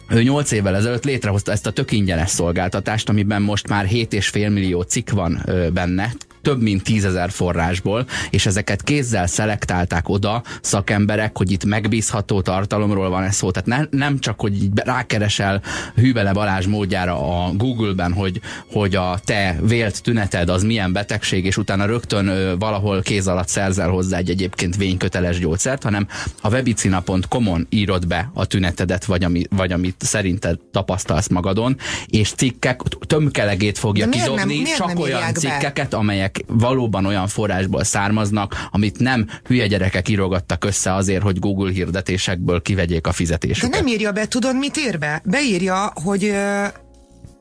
ő 8 évvel ezelőtt létrehozta ezt a tök ingyenes szolgáltatást, amiben most már 7,5 millió cikk van benne, több mint tízezer forrásból, és ezeket kézzel szelektálták oda szakemberek, hogy itt megbízható tartalomról van ez szó. Tehát ne, nem csak, hogy rákeresel Hűbele Balázs módjára a Google-ben, hogy, hogy a te vélt tüneted az milyen betegség, és utána rögtön valahol kéz alatt szerzel hozzá egy egyébként vényköteles gyógyszert, hanem a webicina.com-on írod be a tünetedet, vagy, ami, vagy amit szerinted tapasztalsz magadon, és cikkek tömkelegét fogja kidobni, nem, csak olyan cikkeket, amelyek valóban olyan forrásból származnak, amit nem hülye gyerekek írogattak össze azért, hogy Google hirdetésekből kivegyék a fizetésüket. De nem írja be, tudod, mit ír be? Beírja, hogy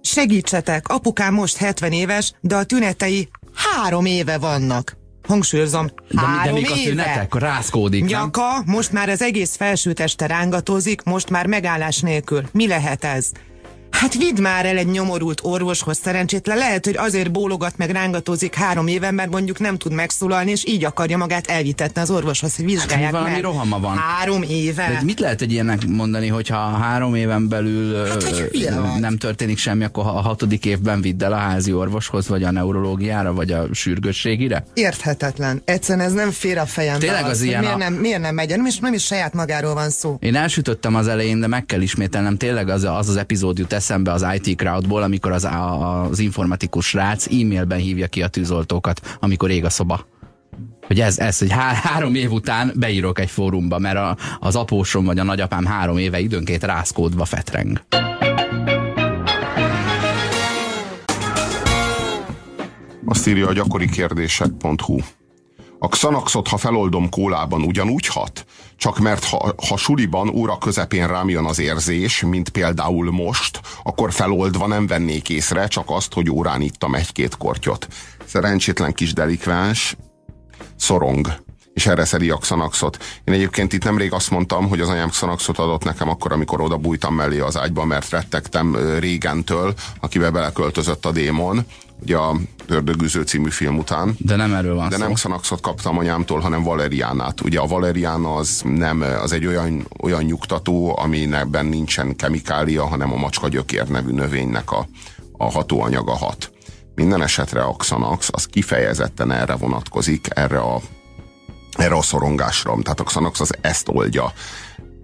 segítsetek, apukám most 70 éves, de a tünetei három éve vannak. Hangsúlyozom, De, mi- de három még a éve. tünetek rászkódik, nem? Nyaka, most már az egész felsőteste rángatózik, most már megállás nélkül. Mi lehet ez? Hát vidd már el egy nyomorult orvoshoz szerencsétlen, lehet, hogy azért bólogat meg rángatózik három éve, mert mondjuk nem tud megszólalni, és így akarja magát elvitetni az orvoshoz, hogy vizsgálják valami meg. rohama van. Három éve. De mit lehet egy ilyennek mondani, hogyha három éven belül Hát, hogy nem történik semmi, akkor a hatodik évben vidd el a házi orvoshoz, vagy a neurológiára, vagy a sürgősségire? Érthetetlen. Egyszerűen ez nem fér a fejembe. Tényleg az hogy ilyen miért, a- nem, miért nem megy? Nem is, nem is saját magáról van szó. Én elsütöttem az elején, de meg kell ismételnem, tényleg az az, az epizód jut eszembe az IT Crowdból, amikor az, a, az informatikus srác e-mailben hívja ki a tűzoltókat, amikor ég a szoba. Hogy ez, ez hogy há, három év után beírok egy fórumba, mert a, az apósom vagy a nagyapám három éve időnként rászkódva fetreng. Azt írja a gyakori kérdések.hu. A Xanaxot, ha feloldom kólában, ugyanúgy hat? Csak mert ha, ha suliban óra közepén rám jön az érzés, mint például most, akkor feloldva nem vennék észre, csak azt, hogy órán ittam egy-két kortyot. Szerencsétlen kis delikváns szorong és erre szedi a Xanaxot. Én egyébként itt nemrég azt mondtam, hogy az anyám Xanaxot adott nekem akkor, amikor oda bújtam mellé az ágyba, mert rettegtem régentől, akibe beleköltözött a démon, ugye a Ördögűző című film után. De nem erről van De szó. nem Xanaxot kaptam anyámtól, hanem Valeriánát. Ugye a Valeriána az nem, az egy olyan, olyan nyugtató, aminekben nincsen kemikália, hanem a macska gyökér nevű növénynek a, a hatóanyaga hat. Minden esetre a Xanax az kifejezetten erre vonatkozik, erre a, erre a szorongásra. Tehát a Xanax az ezt oldja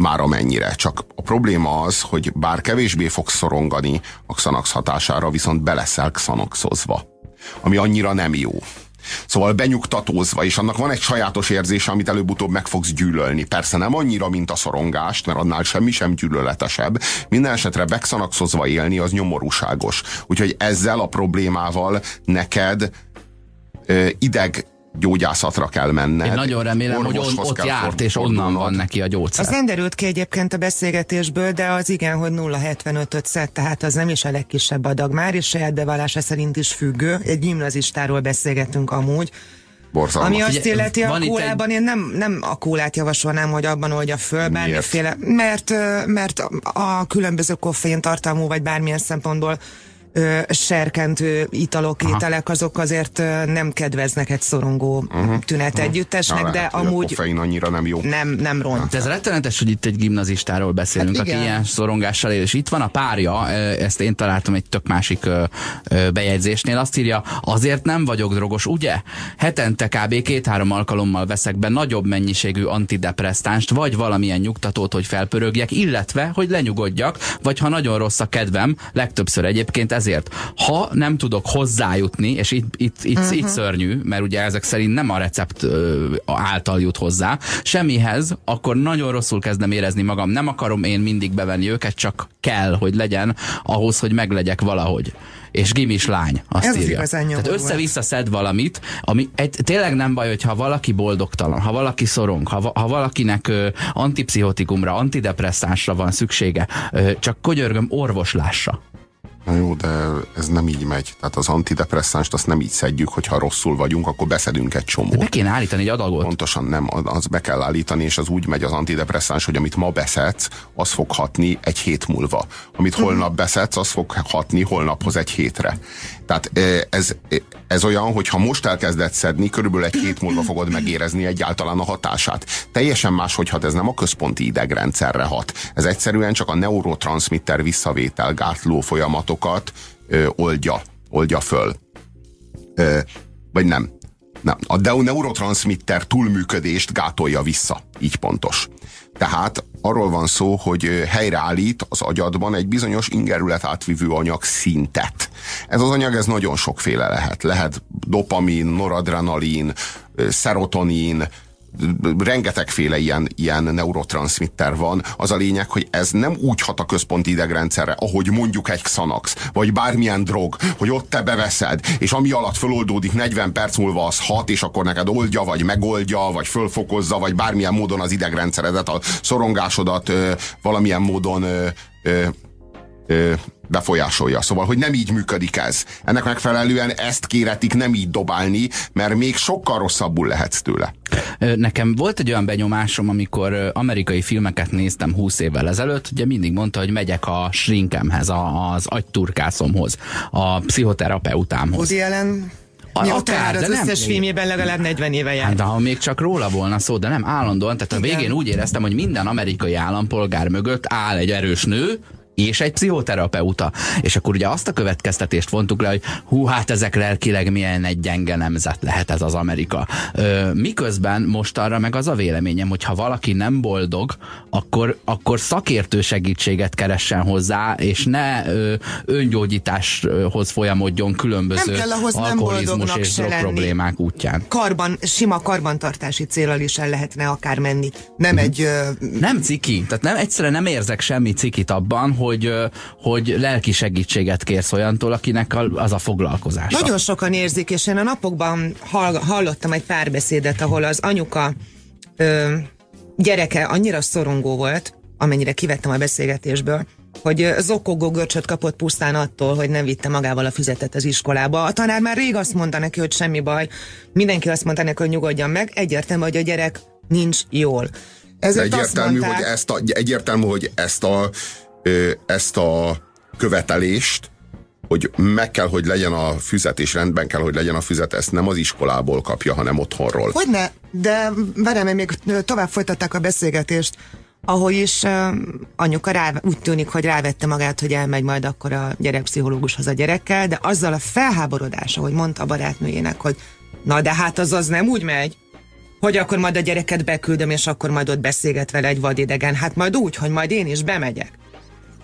már amennyire. Csak a probléma az, hogy bár kevésbé fogsz szorongani a Xanax hatására, viszont beleszel Xanaxozva. Ami annyira nem jó. Szóval benyugtatózva, és annak van egy sajátos érzése, amit előbb-utóbb meg fogsz gyűlölni. Persze nem annyira, mint a szorongást, mert annál semmi sem gyűlöletesebb. Minden esetre begszanaxozva élni az nyomorúságos. Úgyhogy ezzel a problémával neked ö, ideg gyógyászatra kell menned. Én nagyon remélem, hogy on, ott járt, és onnan fordulnod. van neki a gyógyszer. Az nem derült ki egyébként a beszélgetésből, de az igen, hogy 0,75-öt szed, tehát az nem is a legkisebb adag már, és saját bevallása szerint is függő. Egy gimnazistáról beszélgettünk amúgy. Borzalmas. Ami azt illeti a kólában, én nem, nem a kólát javasolnám, hogy abban oldja föl bármiféle, mert, mert a, a különböző koffein tartalmú, vagy bármilyen szempontból ö, serkentő italok, Aha. ételek, azok azért ö, nem kedveznek egy szorongó tünet együttesnek, Na, de lehet, a amúgy koffein annyira nem jó. nem, nem ront. De ez rettenetes, hogy itt egy gimnazistáról beszélünk, Hát aki igen. ilyen szorongással él, és itt van a párja, ezt én találtam egy tök másik ö, ö, bejegyzésnél, azt írja, azért nem vagyok drogos, ugye? Hetente kb. két-három alkalommal veszek be nagyobb mennyiségű antidepresszánst, vagy valamilyen nyugtatót, hogy felpörögjek, illetve, hogy lenyugodjak, vagy ha nagyon rossz a kedvem, legtöbbször egyébként ezért. Ha nem tudok hozzájutni, és itt, itt, itt, uh-huh. itt szörnyű, mert ugye ezek szerint nem a recept által jut hozzá, semmihez, akkor nagyon rosszul kezdem érezni magam. Nem akarom én mindig bevenni őket, csak kell, hogy legyen ahhoz, hogy meglegyek valahogy. És gimis lány, azt Ez írja. Tehát össze-vissza szed valamit, ami egy, tényleg nem baj, hogyha valaki boldogtalan, ha valaki szorong, ha, ha valakinek ö, antipszichotikumra, antidepresszánsra van szüksége, ö, csak könyörgöm orvoslássa. Na jó, de ez nem így megy. Tehát az antidepresszánst azt nem így szedjük, hogyha rosszul vagyunk, akkor beszedünk egy csomót. Be kéne állítani egy adagot. Pontosan nem, az be kell állítani, és az úgy megy az antidepresszáns, hogy amit ma beszedsz, az fog hatni egy hét múlva. Amit holnap beszedsz, az fog hatni holnaphoz egy hétre. Tehát eh, ez, ez olyan, hogy ha most elkezded szedni, körülbelül egy hét múlva fogod megérezni egyáltalán a hatását. Teljesen más, hogy hat, ez nem a központi idegrendszerre hat. Ez egyszerűen csak a neurotranszmitter visszavétel gátló folyamatokat ö, oldja, oldja föl. Ö, vagy nem. Nem. A neurotranszmitter túlműködést gátolja vissza. Így pontos. Tehát arról van szó, hogy helyreállít az agyadban egy bizonyos ingerület átvívő anyag szintet. Ez az anyag ez nagyon sokféle lehet. Lehet dopamin, noradrenalin, szerotonin, rengetegféle ilyen, ilyen neurotranszmitter van. Az a lényeg, hogy ez nem úgy hat a központi idegrendszerre, ahogy mondjuk egy Xanax, vagy bármilyen drog, hogy ott te beveszed, és ami alatt föloldódik 40 perc múlva az hat, és akkor neked oldja, vagy megoldja, vagy fölfokozza, vagy bármilyen módon az idegrendszeredet, a szorongásodat ö, valamilyen módon ö, ö, ö, befolyásolja. Szóval, hogy nem így működik ez. Ennek megfelelően ezt kéretik nem így dobálni, mert még sokkal rosszabbul lehetsz tőle. Nekem volt egy olyan benyomásom, amikor amerikai filmeket néztem 20 évvel ezelőtt, ugye mindig mondta, hogy megyek a shrinkemhez, az agyturkászomhoz, a pszichoterapeutámhoz. Woody Allen Ja, akár, az összes nem, filmjében legalább 40 éve jár. Hát, de ha még csak róla volna szó, de nem állandóan, tehát Igen. a végén úgy éreztem, hogy minden amerikai állampolgár mögött áll egy erős nő, és egy pszichoterapeuta. És akkor ugye azt a következtetést vontuk le, hogy hú, hát ezek lelkileg milyen egy gyenge nemzet lehet ez az Amerika. Ö, miközben most arra meg az a véleményem, hogy ha valaki nem boldog, akkor, akkor szakértő segítséget keressen hozzá, és ne ö, öngyógyításhoz folyamodjon különböző nem kell ahhoz alkoholizmus és drog problémák útján. Karban, sima karbantartási célral is el lehetne akár menni. Nem hmm. egy... Ö... Nem ciki. Tehát nem, egyszerűen nem érzek semmi cikit abban, hogy, hogy lelki segítséget kérsz olyantól, akinek az a foglalkozása. Nagyon sokan érzik, és én a napokban hallottam egy párbeszédet, ahol az anyuka ö, gyereke annyira szorongó volt, amennyire kivettem a beszélgetésből, hogy zokogó görcsöt kapott pusztán attól, hogy nem vitte magával a füzetet az iskolába. A tanár már rég azt mondta neki, hogy semmi baj. Mindenki azt mondta neki, hogy nyugodjon meg. Egyértelmű, hogy a gyerek nincs jól. Ezért egyértelmű, mondták, hogy ezt a, egyértelmű, hogy ezt a ezt a követelést, hogy meg kell, hogy legyen a füzet, és rendben kell, hogy legyen a füzet, ezt nem az iskolából kapja, hanem otthonról. Hogyne, de verem, még tovább folytatták a beszélgetést, ahol is anyuka rá, úgy tűnik, hogy rávette magát, hogy elmegy majd akkor a gyerekpszichológushoz a gyerekkel, de azzal a felháborodása, hogy mondta a barátnőjének, hogy na de hát az az nem úgy megy, hogy akkor majd a gyereket beküldöm, és akkor majd ott beszélget vele egy vadidegen. Hát majd úgy, hogy majd én is bemegyek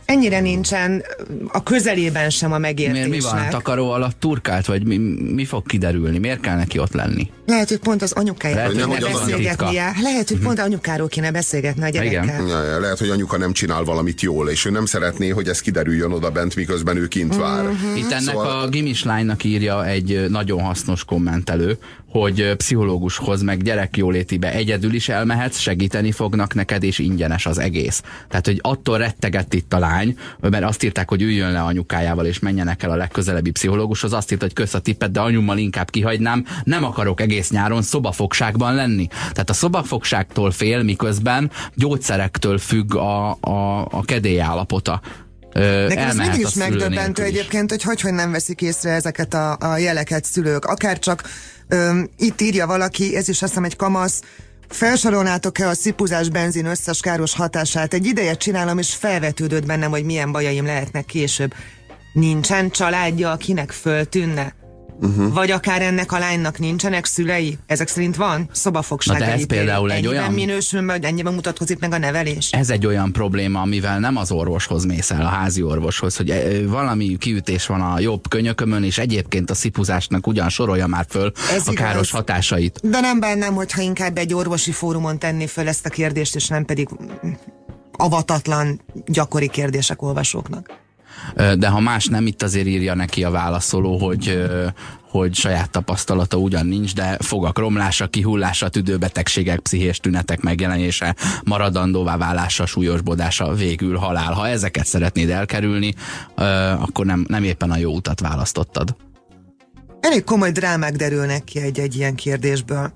ennyire nincsen a közelében sem a megértésnek. Miért mi van? Takaró alatt turkált, vagy mi, mi fog kiderülni? Miért kell neki ott lenni? Lehet, hogy pont az anyukájáról kéne beszélgetnie. Lehet, hogy pont anyukáról kéne beszélgetni a gyerekkel. Igen. Ja, ja, lehet, hogy anyuka nem csinál valamit jól, és ő nem szeretné, hogy ez kiderüljön oda bent, miközben ő kint vár. Uh-huh. Itt ennek szóval... a gimis lánynak írja egy nagyon hasznos kommentelő, hogy pszichológushoz meg gyerekjólétibe egyedül is elmehetsz, segíteni fognak neked, és ingyenes az egész. Tehát, hogy attól rettegett itt a lány, mert azt írták, hogy üljön le anyukájával, és menjenek el a legközelebbi pszichológushoz, azt írt, hogy kösz a tippet, de anyummal inkább kihagynám, nem akarok egész nyáron szobafogságban lenni. Tehát a szobafogságtól fél, miközben gyógyszerektől függ a, a, a kedély állapota. Nekem ez mindig is megdöbbentő egyébként, hogy hogy, hogy nem veszik észre ezeket a, a jeleket szülők. Akár csak Öm, itt írja valaki, ez is azt hiszem egy kamasz, Felsorolnátok-e a szipuzás benzin összes káros hatását? Egy ideje csinálom, és felvetődött bennem, hogy milyen bajaim lehetnek később. Nincsen családja, akinek föltűnne? Uh-huh. Vagy akár ennek a lánynak nincsenek szülei? Ezek szerint van szobafogság. de ez például egy olyan... minősül meg, ennyiben mutatkozik meg a nevelés? Ez egy olyan probléma, amivel nem az orvoshoz mész el, a házi orvoshoz, hogy eh, valami kiütés van a jobb könyökömön, és egyébként a szipuzásnak ugyan sorolja már föl ez a igaz. káros hatásait. De nem bennem, hogyha inkább egy orvosi fórumon tenni föl ezt a kérdést, és nem pedig avatatlan, gyakori kérdések olvasóknak de ha más nem, itt azért írja neki a válaszoló, hogy, hogy saját tapasztalata ugyan nincs, de fogak romlása, kihullása, tüdőbetegségek, pszichés tünetek megjelenése, maradandóvá válása, súlyosbodása, végül halál. Ha ezeket szeretnéd elkerülni, akkor nem, nem éppen a jó utat választottad. Elég komoly drámák derülnek ki egy-egy ilyen kérdésből.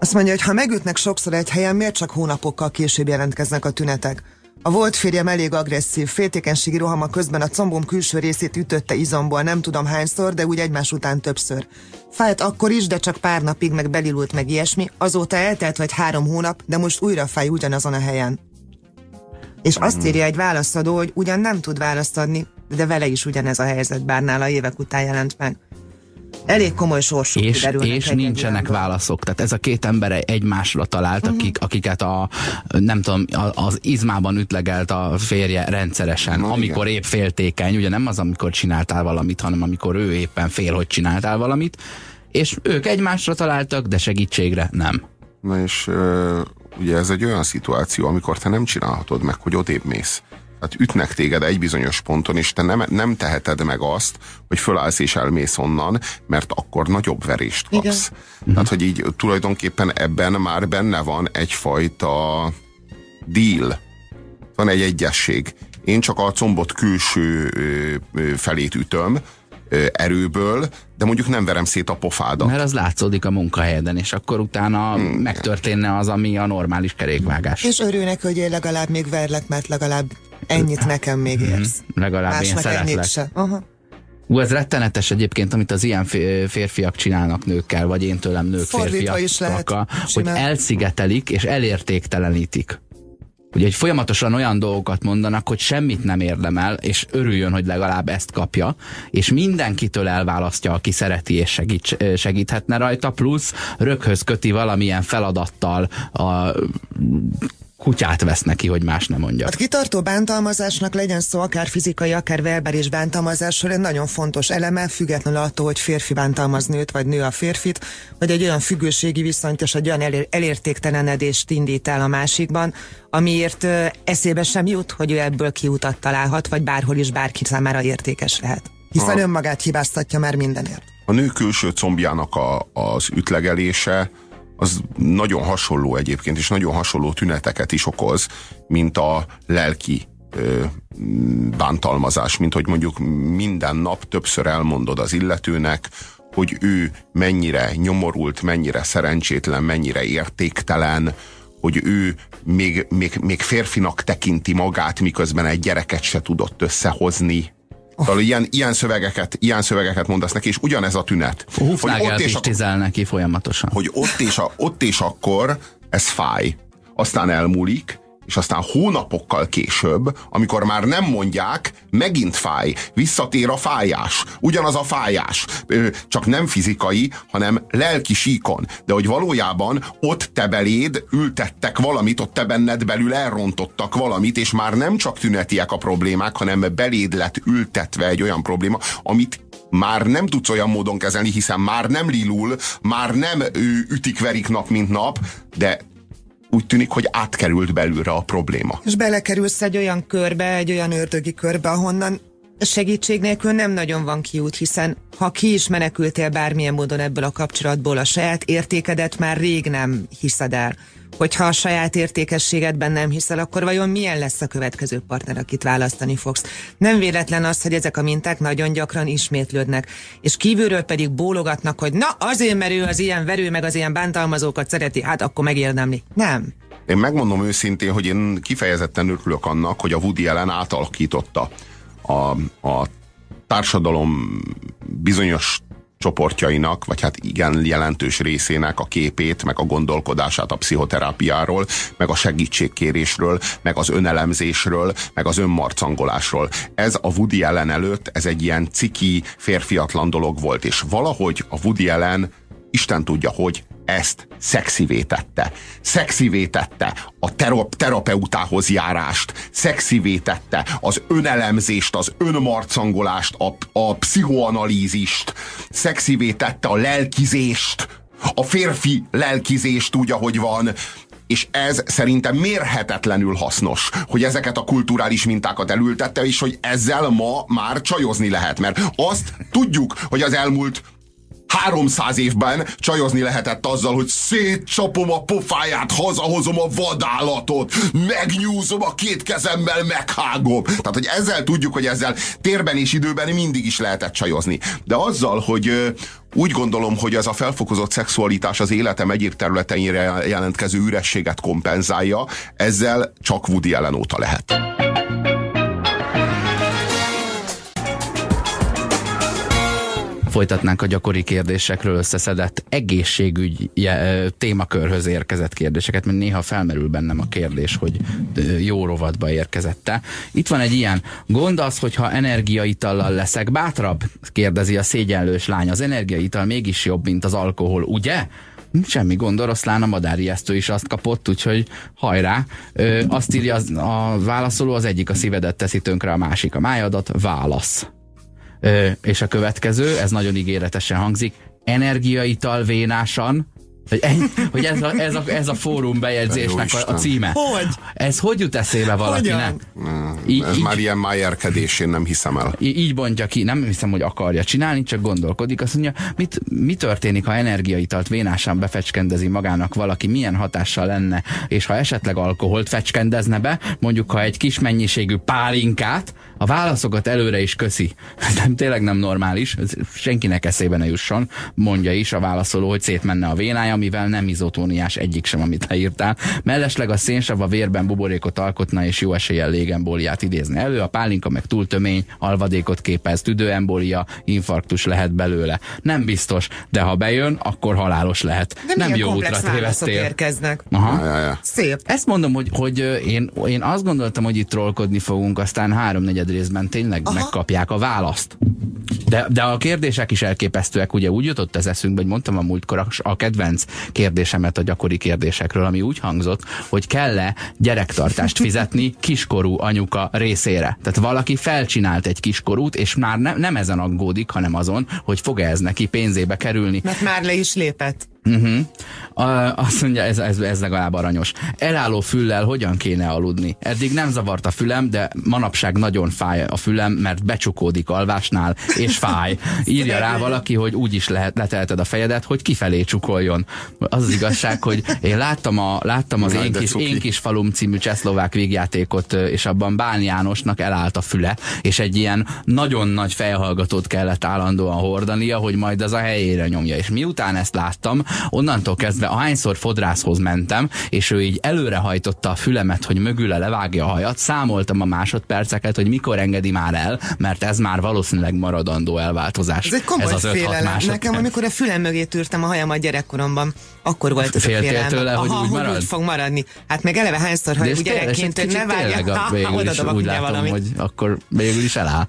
Azt mondja, hogy ha megütnek sokszor egy helyen, miért csak hónapokkal később jelentkeznek a tünetek? A volt férjem elég agresszív, féltékenységi rohama közben a combom külső részét ütötte izomból, nem tudom hányszor, de úgy egymás után többször. Fájt akkor is, de csak pár napig meg belilult meg ilyesmi, azóta eltelt vagy három hónap, de most újra fáj ugyanazon a helyen. És azt írja egy válaszadó, hogy ugyan nem tud választ adni, de vele is ugyanez a helyzet, bár nála évek után jelent meg elég komoly sorsok És, és nincsenek válaszok. Tehát ez a két ember egymásra talált, uh-huh. akik, akiket a, nem tudom, az izmában ütlegelt a férje rendszeresen, Na, amikor igen. épp féltékeny, ugye nem az, amikor csináltál valamit, hanem amikor ő éppen fél, hogy csináltál valamit, és ők egymásra találtak, de segítségre nem. Na és ugye ez egy olyan szituáció, amikor te nem csinálhatod meg, hogy odébb mész tehát ütnek téged egy bizonyos ponton, és te nem, nem teheted meg azt, hogy fölállsz és elmész onnan, mert akkor nagyobb verést kapsz. Igen. Tehát, hogy így tulajdonképpen ebben már benne van egyfajta deal, van egy egyesség. én csak a combot külső felét ütöm, erőből, de mondjuk nem verem szét a pofádat. Mert az látszódik a munkahelyeden, és akkor utána hmm. megtörténne az, ami a normális kerékvágás. És örülnek, hogy én legalább még verlek, mert legalább ennyit nekem még hmm. érsz. Hmm. Legalább Másnak én szeretlek. Se. Aha. Ú, ez rettenetes egyébként, amit az ilyen férfiak csinálnak nőkkel, vagy én tőlem nők Fordítva férfiak, hogy elszigetelik és elértéktelenítik. Ugye, hogy folyamatosan olyan dolgokat mondanak, hogy semmit nem érdemel, és örüljön, hogy legalább ezt kapja, és mindenkitől elválasztja, aki szereti és segít, segíthetne rajta, plusz röghöz köti valamilyen feladattal a kutyát vesz neki, hogy más nem mondja. A kitartó bántalmazásnak legyen szó akár fizikai, akár verbális bántalmazásról, egy nagyon fontos eleme, függetlenül attól, hogy férfi bántalmaz nőt, vagy nő a férfit, vagy egy olyan függőségi viszonyt és egy olyan elér elértéktelenedést indít el a másikban, amiért eszébe sem jut, hogy ő ebből kiutat találhat, vagy bárhol is bárki számára értékes lehet. Hiszen a, önmagát hibáztatja már mindenért. A nő külső combjának a, az ütlegelése, az nagyon hasonló egyébként, és nagyon hasonló tüneteket is okoz, mint a lelki ö, bántalmazás, mint hogy mondjuk minden nap többször elmondod az illetőnek, hogy ő mennyire nyomorult, mennyire szerencsétlen, mennyire értéktelen, hogy ő még, még, még férfinak tekinti magát, miközben egy gyereket se tudott összehozni, Szóval ilyen, ilyen, szövegeket, ilyen szövegeket mondasz neki, és ugyanez a tünet. Hogy ott és a, neki folyamatosan. Hogy ott és, a, ott és akkor ez fáj. Aztán elmúlik, és aztán hónapokkal később, amikor már nem mondják, megint fáj, visszatér a fájás. Ugyanaz a fájás, csak nem fizikai, hanem lelki síkon. De hogy valójában ott te beléd ültettek valamit, ott te benned belül elrontottak valamit, és már nem csak tünetiek a problémák, hanem beléd lett ültetve egy olyan probléma, amit már nem tudsz olyan módon kezelni, hiszen már nem lilul, már nem ütik-verik nap, mint nap, de úgy tűnik, hogy átkerült belülre a probléma. És belekerülsz egy olyan körbe, egy olyan ördögi körbe, ahonnan segítség nélkül nem nagyon van kiút, hiszen ha ki is menekültél bármilyen módon ebből a kapcsolatból, a saját értékedet már rég nem hiszed el hogyha a saját értékességedben nem hiszel, akkor vajon milyen lesz a következő partner, akit választani fogsz? Nem véletlen az, hogy ezek a minták nagyon gyakran ismétlődnek, és kívülről pedig bólogatnak, hogy na azért, mert ő az ilyen verő, meg az ilyen bántalmazókat szereti, hát akkor megérdemli. Nem. Én megmondom őszintén, hogy én kifejezetten örülök annak, hogy a Woody Allen átalakította a, a társadalom bizonyos csoportjainak, vagy hát igen jelentős részének a képét, meg a gondolkodását a pszichoterápiáról, meg a segítségkérésről, meg az önelemzésről, meg az önmarcangolásról. Ez a Woody Allen előtt, ez egy ilyen ciki, férfiatlan dolog volt, és valahogy a Woody Allen Isten tudja, hogy ezt szexivé tette. Szexivé tette a terap terapeutához járást, szexivé tette az önelemzést, az önmarcangolást, a, a pszichoanalízist, szexivé tette a lelkizést, a férfi lelkizést úgy, ahogy van, és ez szerintem mérhetetlenül hasznos, hogy ezeket a kulturális mintákat elültette, és hogy ezzel ma már csajozni lehet, mert azt tudjuk, hogy az elmúlt 300 évben csajozni lehetett azzal, hogy szétcsapom a pofáját, hazahozom a vadállatot, megnyúzom a két kezemmel, meghágom. Tehát, hogy ezzel tudjuk, hogy ezzel térben és időben mindig is lehetett csajozni. De azzal, hogy úgy gondolom, hogy ez a felfokozott szexualitás az életem egyéb területeire jelentkező ürességet kompenzálja, ezzel csak Woody Allen óta lehet. Folytatnánk a gyakori kérdésekről összeszedett egészségügy témakörhöz érkezett kérdéseket, mert néha felmerül bennem a kérdés, hogy jó rovatba érkezette. Itt van egy ilyen, gond az, hogyha energiaitallal leszek bátrabb? kérdezi a szégyenlős lány. Az energiaital mégis jobb, mint az alkohol, ugye? Semmi gond, oroszlán a madárijesztő is azt kapott, úgyhogy hajrá. Ö, azt írja az, a válaszoló, az egyik a szívedet teszi tönkre, a másik a májadat. Válasz. És a következő, ez nagyon ígéretesen hangzik, energiaital vénásan, Hogy, ennyi, hogy ez, a, ez, a, ez a fórum bejegyzésnek a, a címe. Hogy? Ez hogy jut eszébe valakinek? Így, ez így, már ilyen májerkedés, én nem hiszem el. Így, bontja ki, nem hiszem, hogy akarja csinálni, csak gondolkodik. Azt mondja, mit, mi történik, ha energiaitalt vénásan befecskendezi magának valaki, milyen hatással lenne, és ha esetleg alkoholt fecskendezne be, mondjuk ha egy kis mennyiségű pálinkát, a válaszokat előre is köszi. <laughs> Nem, tényleg nem normális, ez senkinek eszébe ne jusson, mondja is a válaszoló, hogy szétmenne a vénája, mivel nem izotóniás egyik sem, amit leírtál. Mellesleg a szénsav a vérben buborékot alkotna, és jó eséllyel légembóliát idézni elő, a pálinka meg túl tömény, alvadékot képez, tüdőembólia, infarktus lehet belőle. Nem biztos, de ha bejön, akkor halálos lehet. De nem jó útra téveztél. érkeznek. Aha. Ja, ja, ja. Szép. Ezt mondom, hogy, hogy én, én azt gondoltam, hogy itt trollkodni fogunk, aztán háromnegyed részben tényleg Aha. megkapják a választ. De, de a kérdések is elképesztőek, ugye úgy jutott ez eszünkbe, hogy mondtam a múltkor a, a kedvenc kérdésemet a gyakori kérdésekről, ami úgy hangzott, hogy kell-e gyerektartást fizetni kiskorú anyuka részére. Tehát valaki felcsinált egy kiskorút, és már ne, nem ezen aggódik, hanem azon, hogy fog -e ez neki pénzébe kerülni. Mert már le is lépett. Uh-huh. A, azt mondja, ez, ez, ez legalább aranyos. Elálló füllel hogyan kéne aludni? Eddig nem zavart a fülem, de manapság nagyon fáj a fülem, mert becsukódik alvásnál, és fáj. Írja rá valaki, hogy úgy is lehet, letelted a fejedet, hogy kifelé csukoljon. Az az igazság, hogy én láttam, a, láttam az Jaj, én kis, én kis falum című csehszlovák végjátékot, és abban Bán Jánosnak elállt a füle, és egy ilyen nagyon nagy fejhallgatót kellett állandóan hordania, hogy majd az a helyére nyomja. És miután ezt láttam, onnantól kezdve ahányszor fodrászhoz mentem, és ő így előrehajtotta a fülemet, hogy mögüle levágja a hajat, számoltam a másodperceket, hogy mikor engedi már el, mert ez már valószínűleg maradandó elváltozás. Ez egy komoly ez az 5-6 félelem. Nekem, amikor a fülem mögé tűrtem a hajamat gyerekkoromban, akkor volt ez a Féltél félelem. tőle, hogy Aha, úgy hogy marad? úgy fog maradni. Hát meg eleve hányszor egy gyerekként, hogy ne tényleg vágják, a <laughs> ha, oda úgy látom, valamit. hogy akkor végül is eláll.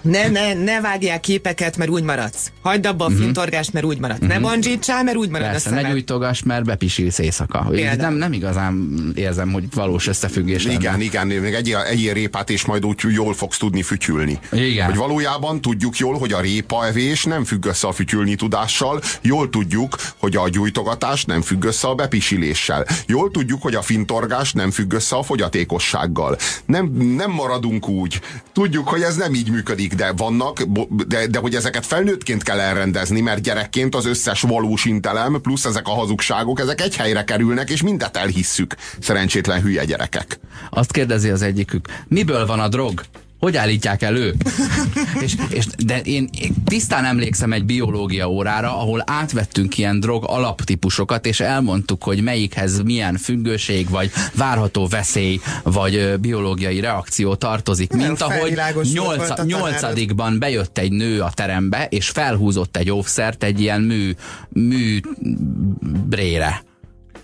Ne, ne, ne vágják képeket, mert úgy maradsz. Hagyd abba a fintorgást, mert úgy maradsz. Ne bungee mert úgy marad Mhm. Persze, a ne szemed. gyújtogass, mert bepisilsz éjszaka. Nem, nem igazán érzem, hogy valós összefüggés lenne. Igen, igen, még egy, egy répát, és majd úgy jól fogsz tudni fütyülni. Igen. Hogy valójában tudjuk jól, hogy a répaevés nem függ össze a fütyülni tudással, jól tudjuk, hogy a gyújtogatás nem függ össze a bepisiléssel. Jól tudjuk, hogy a fintorgás nem függ össze a fogyatékossággal. Nem, nem maradunk úgy. Tudjuk, hogy ez nem így működik, de vannak, de, de hogy ezeket felnőttként kell elrendezni, mert gyerekként az összes valós intelem, plusz ezek a hazugságok, ezek egy helyre kerülnek, és mindet elhisszük. Szerencsétlen hülye gyerekek. Azt kérdezi az egyikük, miből van a drog? Hogy állítják elő? <laughs> és, és, de én, én tisztán emlékszem egy biológia órára, ahol átvettünk ilyen drog alaptípusokat, és elmondtuk, hogy melyikhez milyen függőség, vagy várható veszély, vagy ö, biológiai reakció tartozik. Nem Mint ahogy nyolca, nyolcadikban bejött egy nő a terembe, és felhúzott egy óvszert egy ilyen mű, mű brére.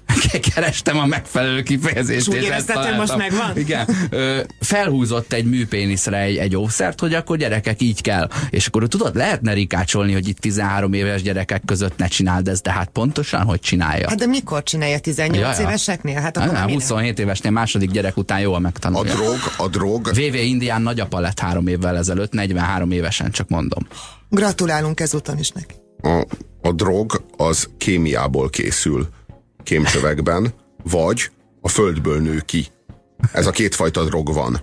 <laughs> Kerestem a megfelelő kifejezést. És úgy találtam. most megvan? Igen. Ö, felhúzott egy műpéniszre egy, egy óvszert, hogy akkor gyerekek így kell. És akkor tudod, lehetne rikácsolni, hogy itt 13 éves gyerekek között ne csináld ezt, de hát pontosan hogy csinálja. Hát de mikor csinálja 18 Ja, ja. éveseknél? Hát akkor nem, minek? 27 évesnél második gyerek után jól A megtanulja. drog, a drog, VV Indián nagyapa lett három évvel ezelőtt, 43 évesen, csak mondom. Gratulálunk ezúton is neki. a, a drog az kémiából készül kémcsövekben, vagy a földből nő ki. Ez a kétfajta drog van.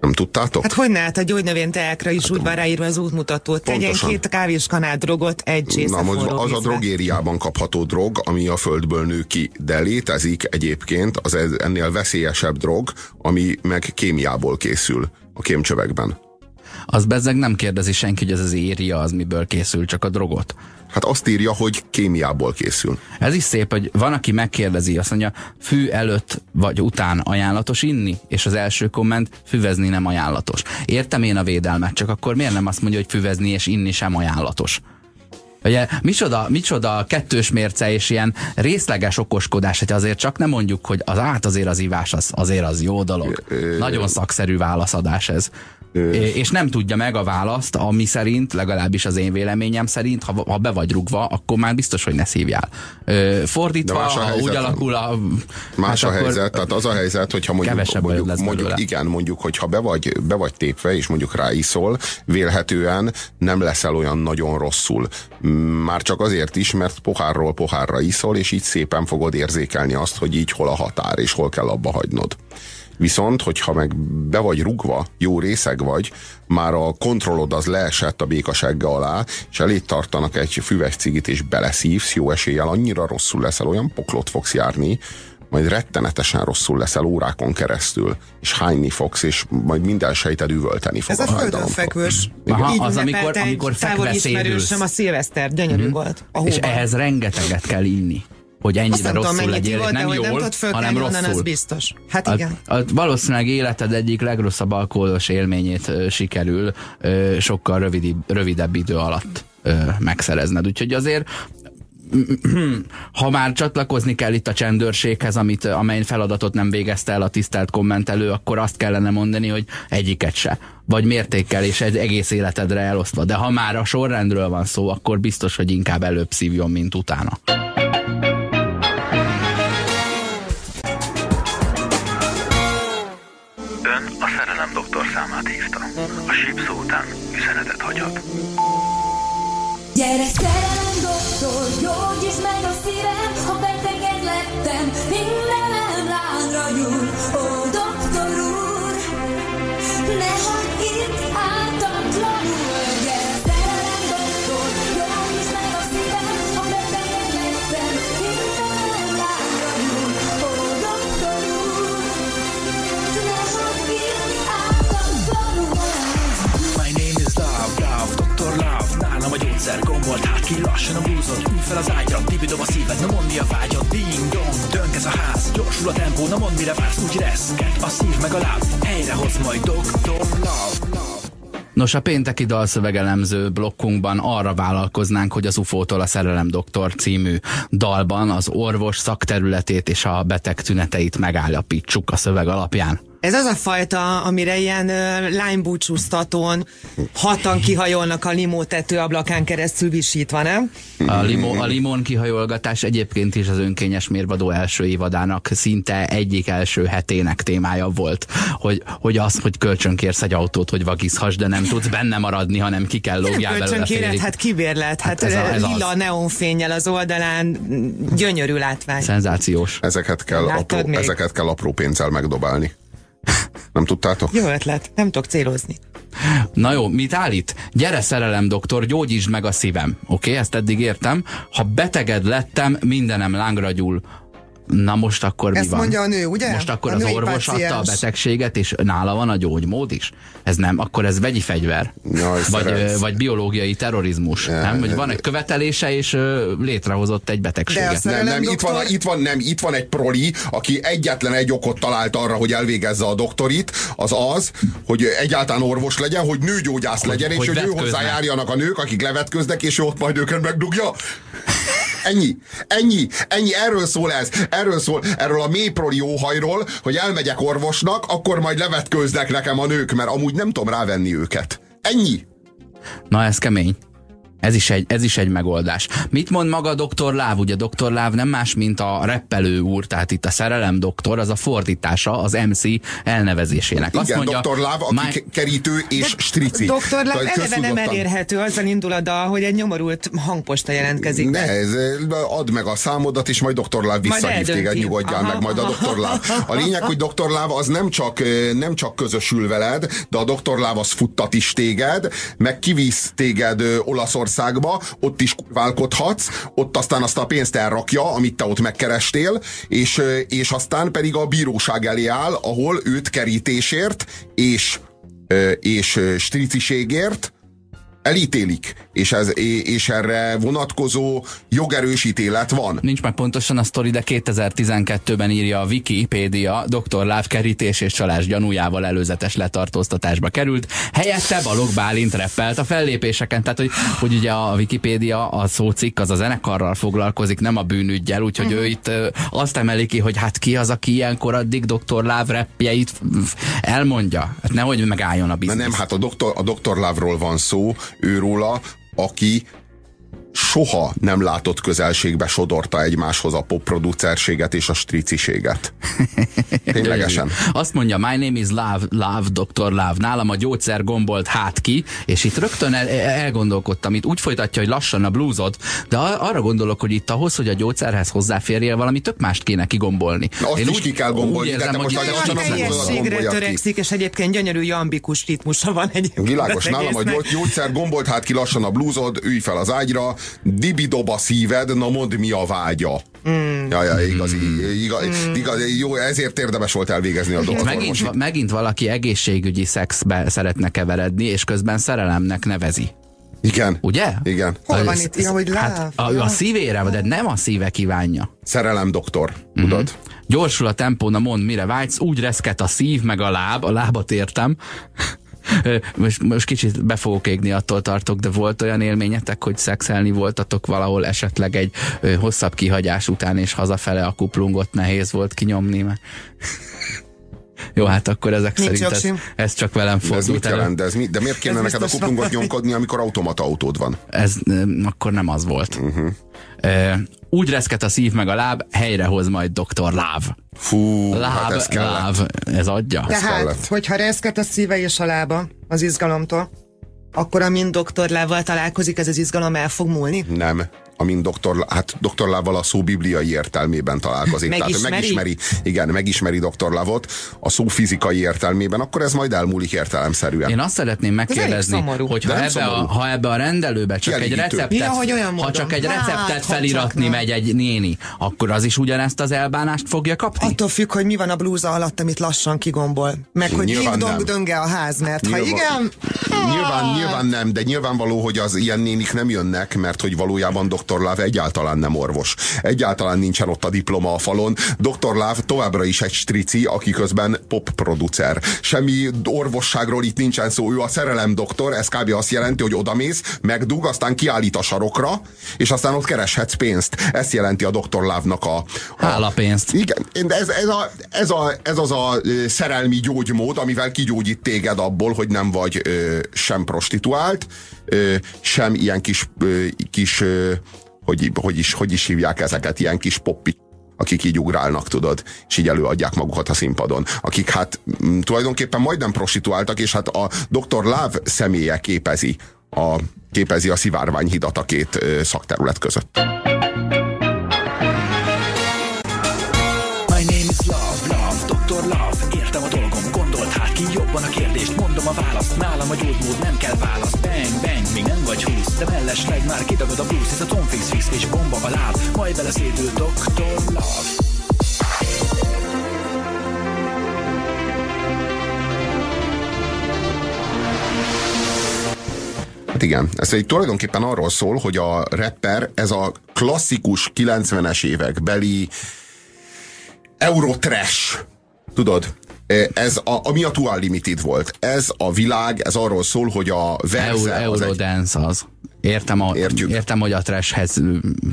Nem tudtátok? Hát hogy ne, hát a gyógynövényteákra is úgy van ráírva az útmutató. Tegyen két kávéskanál drogot, egy csésze Na, most forró az a drogériában kapható drog, ami a földből nő ki, de létezik egyébként az ennél veszélyesebb drog, ami meg kémiából készül a kémcsövekben. Az bezzeg nem kérdezi senki, hogy ez az éria az miből készül, csak a drogot. Hát azt írja, hogy kémiából készül. Ez is szép, hogy van, aki megkérdezi, azt mondja, fű előtt vagy után ajánlatos inni? És az első komment, füvezni nem ajánlatos. Értem én a védelmet, csak akkor miért nem azt mondja, hogy füvezni és inni sem ajánlatos? Ugye, micsoda, micsoda kettős mérce és ilyen részleges okoskodás, hogy azért csak nem mondjuk, hogy az át azért az ivás, az, azért az jó dolog. Nagyon szakszerű válaszadás ez. És nem tudja meg a választ, ami szerint, legalábbis az én véleményem szerint, ha, ha be vagy rugva, akkor már biztos, hogy ne szívjál. Fordítva, más a helyzet. úgy alakul a... Más hát a helyzet, tehát az a helyzet, hogyha mondjuk, mondjuk, mondjuk belőle. igen, mondjuk, hogyha be vagy, be vagy tépve, és mondjuk ráiszol, vélhetően nem leszel olyan nagyon rosszul. Már csak azért is, mert pohárról pohárra iszol, és így szépen fogod érzékelni azt, hogy így hol a határ, és hol kell abba hagynod. Viszont, hogyha meg be vagy rugva, jó részeg vagy, már a kontrollod az leesett a békasegge alá, és elét tartanak egy füves cigit, és beleszívsz, jó eséllyel annyira rosszul leszel, olyan poklot fogsz járni, majd rettenetesen rosszul leszel órákon keresztül, és hányni fogsz, és majd minden sejted üvölteni fog. Ez a földön fekvős. Aha, Így az, amikor, amikor szédülsz. ismerősöm a szilveszter, gyönyörű Mhm. volt. A És ehhez rengeteget kell inni, hogy ennyire Azt nem tudom, rosszul mennyit legyél, de nem nem jól, tudod hanem fölkelni onnan, az rosszul. biztos. Hát A, igen. a, valószínűleg életed egyik legrosszabb alkoholos élményét ö, sikerül ö, sokkal rövidebb, rövidebb idő alatt ö, megszerezned. Úgyhogy azért ha már csatlakozni kell itt a csendőrséghez, amit, amely feladatot nem végezte el a tisztelt kommentelő, akkor azt kellene mondani, hogy egyiket se. Vagy mértékkel és egy egész életedre elosztva. De ha már a sorrendről van szó, akkor biztos, hogy inkább előbb szívjon, mint utána. A sípszó után üzenetet hagyott. Gyere szerelem doktor, gyógyítsd meg a szívem, ha beteged lettem, mindenem lángra gyúl. Ó, doktor úr, ne hagyd na mondd mire vársz Úgy reszket a szív meg a láb Helyrehoz majd. Love, Love. Nos, a pénteki dalszövegelemző blokkunkban arra vállalkoznánk, hogy az UFO-tól a Szerelem Doktor című dalban az orvos szakterületét és a beteg tüneteit megállapítsuk a szöveg alapján. Ez az a fajta, amire ilyen lánybúcsúztatón hatan kihajolnak a limó tetőablakán keresztül visítva, nem? A, limon, a limon kihajolgatás egyébként is az önkényes mérvadó első évadának szinte egyik első hetének témája volt, hogy, hogy az, hogy kölcsönkérsz egy autót, hogy vagizhass, de nem tudsz benne maradni, hanem ki kell lógjál belőle Kölcsönkéret, hát kibérlet, hát, Hát ez a- ez az. lila neonfényel az oldalán, gyönyörű látvány. Szenzációs. Ezeket kell, Láttad apró, még? ezeket kell apró pénzzel megdobálni. <laughs> Nem tudtátok? Jó ötlet, nem tudok célozni. Na jó, mit állít? Gyere szerelem doktor, gyógyítsd meg a szívem. Oké, okay, ezt eddig értem. Ha beteged lettem, mindenem lángra gyúl. Na most akkor mi Ezt van? mondja a nő, ugye? Most akkor A az orvos adta a betegséget, és nála van a gyógymód is? Ez nem, akkor ez vegyi fegyver. Jaj, vagy, vagy biológiai terrorizmus. Ja, nem? Vagy ja, van egy követelése, és létrehozott egy betegséget. Nem, nem, itt van, itt van, nem, itt van egy proli, aki egyetlen egy okot talált arra, hogy elvégezze a doktorit, az az, hogy egyáltalán orvos legyen, hogy nőgyógyász legyen, és hogy hogy, ő hozzájárjanak a nők, akik levetköznek, és ő ott majd őket megdugja. Ennyi, ennyi, ennyi, erről szól ez, erről szól, erről a mély proli óhajról, hogy elmegyek orvosnak, akkor majd levetkőznek nekem a nők, mert amúgy nem tudom rávenni őket. Ennyi. Na ez kemény. Ez is, egy, ez is egy megoldás. Mit mond maga Dr. Láv? Ugye Dr. Láv nem más, mint a reppelő úr, tehát itt a szerelem doktor, az a fordítása az MC elnevezésének. Azt Igen, mondja, doktor Láv, aki "My- ke- kerítő és strici. Doktor Láv Tehát eleve nem elérhető azzal indulada, hogy egy nyomorult hangposta jelentkezik. Ne, ez, add meg a számodat, és majd Dr. Láv visszahív téged, nyugodjál Aha, meg majd a aha. Dr. Láv. A lényeg, hogy Dr. Láv az nem csak, ö, nem csak közösül veled, de a Dr. Láv az futtat is téged, meg kivisz téged ö, Olaszországba, ott is válkodhatsz, ott aztán azt a pénzt elrakja, amit te ott megkerestél, és, ö, és aztán pedig a bíróság elé áll, ahol őt kerítésért és, ö, és ö, striciségért elítélik, és, ez, és erre vonatkozó jogerős ítélet van. Nincs meg pontosan a sztori, de 2012-ben írja a Wikipédia, Dr. Láv kerítés és csalás gyanújával előzetes letartóztatásba került. Helyette Balog Bálint reppelt a fellépéseken. Tehát, hogy, hogy ugye a Wikipédia, a szócikk, az a zenekarral foglalkozik, nem a bűnügyel, úgyhogy Mhm. ő itt ö, azt emeli ki, hogy hát ki az, aki ilyenkor addig Dr. Láv f- elmondja. Hát nehogy megálljon a Na biznisz. nem, hát a doktor, a doktor Lávról van szó, őróla, aki soha nem látott közelségbe sodorta egymáshoz a popproducerséget és a striciséget. <laughs> Ténylegesen. Azt mondja, my name is Love, Love, Dr. Love. Nálam a gyógyszer gombolt hát ki, és itt rögtön el, elgondolkodtam, itt úgy folytatja, hogy lassan a bluesot, de ar- arra gondolok, hogy itt ahhoz, hogy a gyógyszerhez hozzáférjél, valami tök mást kéne kigombolni. Na, azt is ki kell gombolni, úgy de érzem, hogy most gondolod, Teljességre törekszik, és egyébként gyönyörű jambikus ritmusa van egy. Világos, nálam a gyógy, gyógyszer gombolt hát ki lassan a blúzod, ülj fel az ágyra, dibidob a szíved, na mondd mi a vágya. Mm. Ja, ja, igazi, igaz, Mm. igazi, jó, ezért érdemes volt elvégezni a Megint, doktormos. va- megint valaki egészségügyi szexbe szeretne keveredni, és közben szerelemnek nevezi. Igen. Ugye? Igen. Hol van itt? Ja, hogy hát a, a szívére, de nem a szíve kívánja. Szerelem doktor, tudod? Gyorsul a tempó, na mondd, mire vágysz, úgy reszket a szív, meg a láb, a lábat értem. Most, most kicsit be fogok égni, attól tartok, de volt olyan élményetek, hogy szexelni voltatok valahol esetleg egy ö, hosszabb kihagyás után, és hazafele a kuplungot nehéz volt kinyomni, mert... Jó, hát akkor ezek Nincs szerint ez, ez csak velem De ez fordult mit jelent? De, ez mi, de miért kéne Ez neked a kuplungot nyomkodni, amikor automata autód van? Ez ö, akkor nem az volt. Uh-huh. Úgy reszket a szív meg a láb, helyrehoz majd doktor Láv. Fú, Láb, hát ez kellett. láv, ez adja. Tehát, kellett. hogyha reszket a szíve és a lába az izgalomtól, Akkor, amint doktorlával találkozik, ez az izgalom el fog múlni? Nem. Amint doktor, hát doktor Lával a szó bibliai értelmében találkozik. Tehát ő Megismeri? megismeri, igen, megismeri doktor Lavot a szó fizikai értelmében, akkor ez majd elmúlik értelemszerűen. Én azt szeretném megkérdezni, hogy ha ebbe, a, ha ebbe a rendelőbe csak egy receptet, Ja, hogy olyan ha csak egy Hát, receptet ha feliratni megy egy néni, akkor az is ugyanezt az elbánást fogja kapni? attól függ, hogy mi van a blúza alatt, amit lassan kigombol. Meg hogy Nyilván ding nem. dong dönge a ház, mert ha Nyilván- igen, Nyilván, nyilván nem, de nyilvánvaló, hogy az ilyen nénik nem jönnek, mert hogy valójában Dr. Láv egyáltalán nem orvos. Egyáltalán nincsen ott a diploma a falon. Dr. Láv továbbra is egy strici, aki közben pop producer. Semmi orvosságról itt nincsen szó, ő a szerelem doktor, ez kb. azt jelenti, hogy odamész, megdug, aztán kiállít a sarokra, és aztán ott kereshetsz pénzt. Ezt jelenti a Dr. Lávnak a, a Hálapénzt. igen, ez, ez, a, ez, a, ez az a szerelmi gyógymód, amivel kigyógyít téged abból, hogy nem vagy ö, sem prostituált, sem ilyen kis, kis hogy, hogy, is, hogy is hívják ezeket, ilyen kis poppi akik így ugrálnak, tudod, és így előadják magukat a színpadon. Akik hát m, tulajdonképpen majdnem prostituáltak, és hát a Dr. Láv személye képezi a, képezi a szivárványhidat a két szakterület között. De mellesleg már kidagad a blues Ez a tonfix fix és bomba a láb Majd beleszédül Dr. Love Hát igen, ez egy tulajdonképpen arról szól, hogy a rapper, ez a klasszikus 90-es évek beli Eurotrash, tudod? Ez a, ami a Tual Limited volt. Ez a világ, ez arról szól, hogy a verze Euro, az egy, Eurodance az. Értem, a, Értjük. értem, hogy a trashhez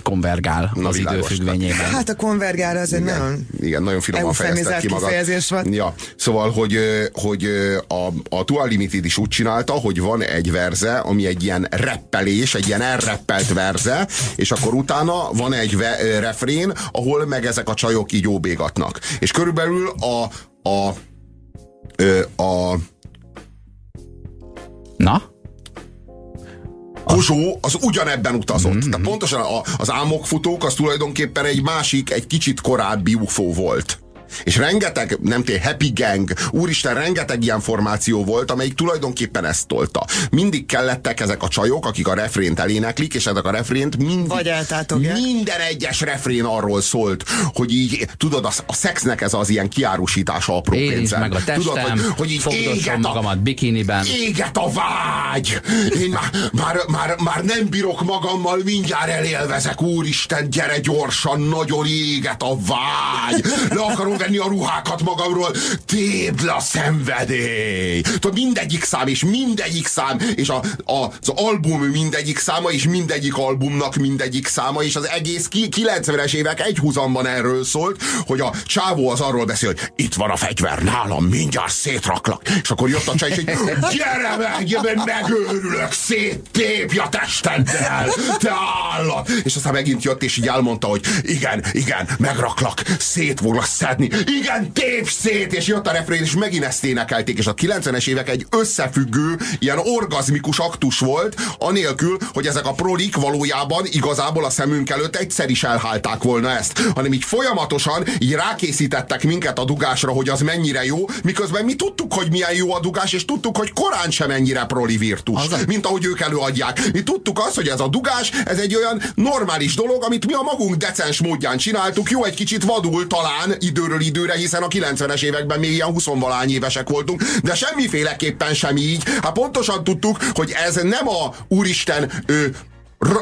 konvergál Na, az idő világos. függvényében. hát a konvergára az egy nagyon igen, nagyon finoman fejezted ki magad. kifejezés volt. Ja, szóval, hogy, hogy a, a Tual Limited is úgy csinálta, hogy van egy verze, ami egy ilyen reppelés, egy ilyen elreppelt verze, és akkor utána van egy ve, refrén, ahol meg ezek a csajok így óbégatnak. És körülbelül a, a, ö, a Kozsó az ugyanebben utazott. Mhm. Mm-hmm. Tehát pontosan a, az álmokfutók az tulajdonképpen egy másik, egy kicsit korábbi UFO volt. És rengeteg, nem tény, Happy Gang, úristen, rengeteg ilyen formáció volt, amelyik tulajdonképpen ezt tolta. Mindig kellettek ezek a csajok, akik a refrént eléneklik, és ezek a refrént mindig, Vagy minden egyes refrén arról szólt, hogy így, tudod, a, a szexnek ez az ilyen kiárusítása apró Érintsd pénzen. meg a testem, tudod, hogy, hogy így éget a, magamat bikiniben. Éget a vágy! Én már, már, már, már nem bírok magammal, mindjárt elélvezek, úristen, gyere gyorsan, nagyon éget a vágy! Le akarom levenni a ruhákat magamról, tépd le a szenvedély. Tudod, mindegyik szám, és mindegyik szám, és a, a, az album mindegyik száma, és mindegyik albumnak mindegyik száma, és az egész ki, 90-es évek egyhuzamban erről szólt, hogy a csávó az arról beszél, hogy itt van a fegyver nálam, mindjárt szétraklak. És akkor jött a csaj, és egy, gyere meg, gyere meg, megőrülök, széttépj a testeddel, te állat. És aztán megint jött, és így elmondta, hogy igen, igen, megraklak, szét foglak szedni, igen, tépj szét, és jött a refrén, és megint ezt énekelték, és a 90-es évek egy összefüggő, ilyen orgazmikus aktus volt, anélkül, hogy ezek a prolik valójában igazából a szemünk előtt egyszer is elhálták volna ezt, hanem így folyamatosan így rákészítettek minket a dugásra, hogy az mennyire jó, miközben mi tudtuk, hogy milyen jó a dugás, és tudtuk, hogy korán sem ennyire proli virtus, Az- mint ahogy ők előadják. Mi tudtuk azt, hogy ez a dugás, ez egy olyan normális dolog, amit mi a magunk decens módján csináltuk, jó, egy kicsit vadul talán időről időre, hiszen a 90-es években még ilyen 20 valány évesek voltunk, de semmiféleképpen sem így. Hát pontosan tudtuk, hogy ez nem a úristen ő,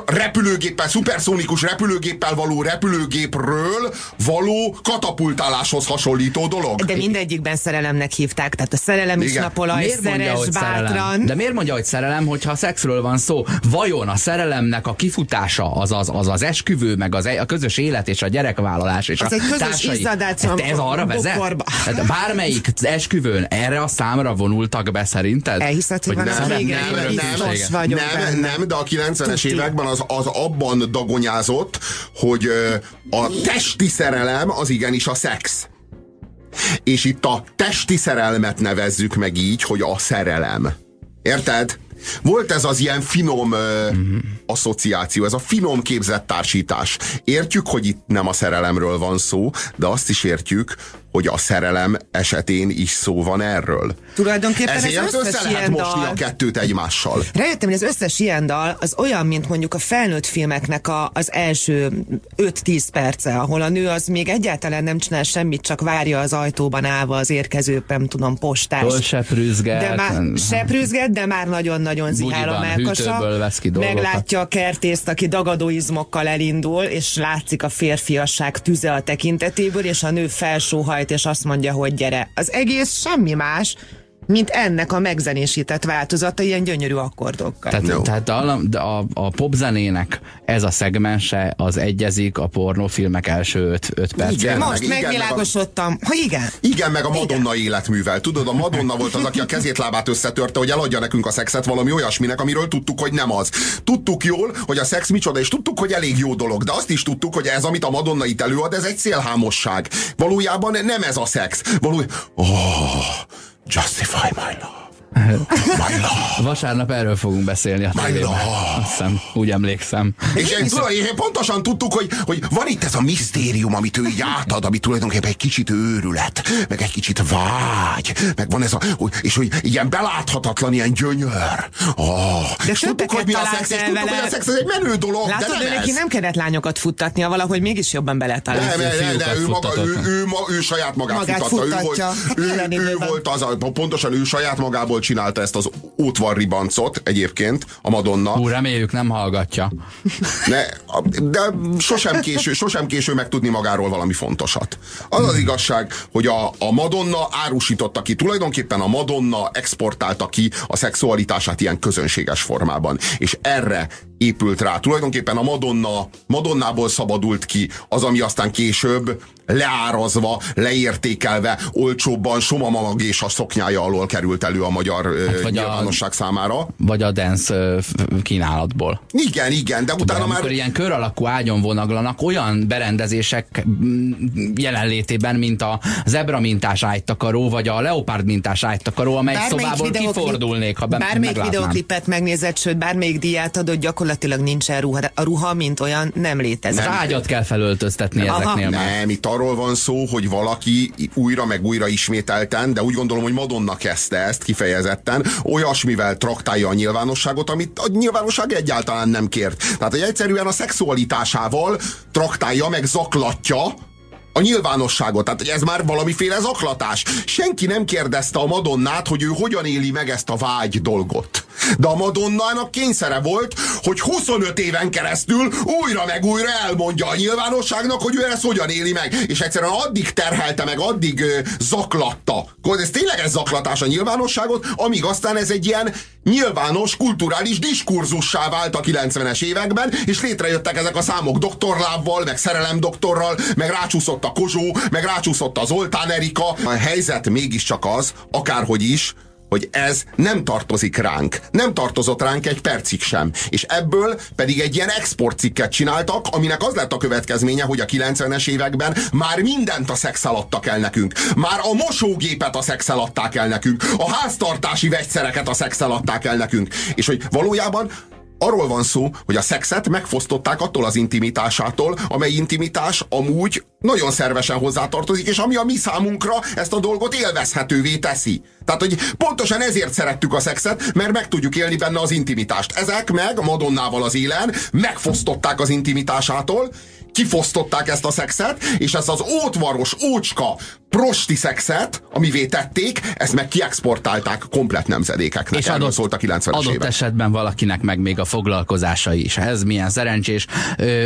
repülőgéppel, szuperszónikus repülőgéppel való repülőgépről való katapultáláshoz hasonlító dolog. De mindegyikben szerelemnek hívták, tehát a szerelem is Igen. napolaj, Miért mondja, szeres, hogy szerelem? bátran. De miért mondja, hogy szerelem, hogyha a szexről van szó? Vajon a szerelemnek a kifutása, az az, az, az esküvő, meg az, e- a közös élet és a gyerekvállalás és Az a egy közös társai. ez, ez arra vezet? Tehát bármelyik esküvőn erre a számra vonultak be szerinted? Elhiszed, hogy van nem, az nem, nem, nem, nem, nem, nem, de a 90-es Tuti. Években az, az abban dagonyázott, hogy a testi szerelem az igenis a szex. És itt a testi szerelmet nevezzük meg így, hogy a szerelem. Érted? Volt ez az ilyen finom ö, asszociáció, ez a finom képzett társítás. Értjük, hogy itt nem a szerelemről van szó, de azt is értjük, hogy a szerelem esetén is szó van erről. Tulajdonképpen ez Ezért összes össze lehet ilyen mosni dal- a kettőt egymással. Rájöttem, hogy az összes ilyen dal az olyan, mint mondjuk a felnőtt filmeknek a, az első 5-10 perce, ahol a nő az még egyáltalán nem csinál semmit, csak várja az ajtóban állva az érkező, nem tudom, postás. Hol seprűzgelt. De már seprűzget, de már nagyon-nagyon zihál a melkasa. Meglátja a kertészt, aki dagadóizmokkal elindul, és látszik a férfiasság tüze a tekintetéből, és a nő felsóhajt, és azt mondja, hogy gyere. Az egész semmi más, mint ennek a megzenésített változata, ilyen gyönyörű akkordokkal. Tehát, Jó. tehát a, a, a popzenének ez a szegmense az egyezik a pornófilmek első öt, öt percében. Igen. Most meg igen, megvilágosodtam, hogy igen. Igen, meg a Madonna életművel. Tudod, a Madonna volt az, aki a kezét lábát összetörte, hogy eladja nekünk a szexet valami olyasminek, amiről tudtuk, hogy nem az. Tudtuk jól, hogy a szex micsoda, és tudtuk, hogy elég jó dolog, de azt is tudtuk, hogy ez, amit a Madonna itt előad, ez egy szélhámosság. Valójában nem ez a szex. Valójában... Oh, justify my love. Vasárnap erről fogunk beszélni a tévében. Azt hiszem, úgy emlékszem. És én pontosan tudtuk, hogy, hogy van itt ez a misztérium, amit ő így átad, ami tulajdonképpen egy kicsit őrület, meg egy kicsit vágy, meg van ez a, és hogy ilyen beláthatatlan, ilyen gyönyör. Oh, és tudtuk, hogy mi a szex, és tudtuk, vele. hogy a szex ez egy menő dolog, Látod, de ő nem neki ez. nem kellett lányokat futtatnia, valahogy mégis jobban beletalált. nem, nem, fiúkat de ő, maga, ő, ő, ma, ő saját magát, Magát futatta. Ő, volt, ő, ő volt az, a, pontosan ő saját magából csinálta ezt az ótvarribancot egyébként, a Madonna. Hú, reméljük nem hallgatja. Ne, de sosem késő, sosem késő megtudni magáról valami fontosat. Az az igazság, hogy a, a Madonna árusította ki, tulajdonképpen a Madonna exportálta ki a szexualitását ilyen közönséges formában. És erre épült rá. Tulajdonképpen a Madonna, Madonnából szabadult ki az, ami aztán később leárazva, leértékelve, olcsóbban Soma Mamag és a szoknyája alól került elő a magyar hát vagy a- nyilvánosság számára. Vagy a dance kínálatból. Igen, igen, de De utána már... amikor ilyen kör alakú ágyon vonaglanak olyan berendezések mm, jelenlétében, mint a zebra mintás ágytakaró, vagy a leopárd mintás ágytakaró, amely szobából videoklip- kifordulnék, ha be, bármelyik meglátnám. videoklipet megnézed, sőt, bármelyik diát adott, gyakorlatilag nincsen ruha. A ruha, mint olyan, nem létezik. Az ágyat kell felöltöztetni Aha. ezeknél már. Nem, itt arról van szó, hogy valaki újra meg újra ismételten, de úgy gondolom, hogy Madonna kezdte ezt kifejezetten, olyasmivel traktálja a nyilvánosságot, amit a nyilvánosság egyáltalán nem kért. Tehát, hogy egyszerűen a szexualitásával traktálja, meg zaklatja a nyilvánosságot. Tehát, hogy ez már valamiféle zaklatás. Senki nem kérdezte a Madonnát, hogy ő hogyan éli meg ezt a vágy dolgot. De a Madonnának kényszere volt, hogy 25 éven keresztül újra meg újra elmondja a nyilvánosságnak, hogy ő ezt hogyan éli meg. És egyszerűen addig terhelte meg, addig ö, zaklatta. Ez tényleg ez zaklatás a nyilvánosságot, amíg aztán ez egy ilyen nyilvános kulturális diskurzussá vált a 90-es években, és létrejöttek ezek a számok doktorlávval, meg szerelem doktorral, meg rácsúszott a Kozsó, meg rácsúszott az Zoltán Erika. A helyzet mégiscsak az, akárhogy is, hogy ez nem tartozik ránk. Nem tartozott ránk egy percig sem. És ebből pedig egy ilyen exportcikket csináltak, aminek az lett a következménye, hogy a 90-es években már mindent a szexel adtak el nekünk. Már a mosógépet a szexel adták el nekünk. A háztartási vegyszereket a szexel adták el nekünk. És hogy valójában arról van szó, hogy a szexet megfosztották attól az intimitásától, amely intimitás amúgy nagyon szervesen hozzátartozik, és ami a mi számunkra ezt a dolgot élvezhetővé teszi. Tehát, hogy pontosan ezért szerettük a szexet, mert meg tudjuk élni benne az intimitást. Ezek meg Madonnával az élen megfosztották az intimitásától, kifosztották ezt a szexet, és ezt az ótvaros, ócska, prosti szexet, amivé tették, ezt meg kiexportálták komplet nemzedékeknek. És Erről adott, szólt a 90-es adott évek. esetben valakinek meg még a foglalkozása is. Ez milyen szerencsés.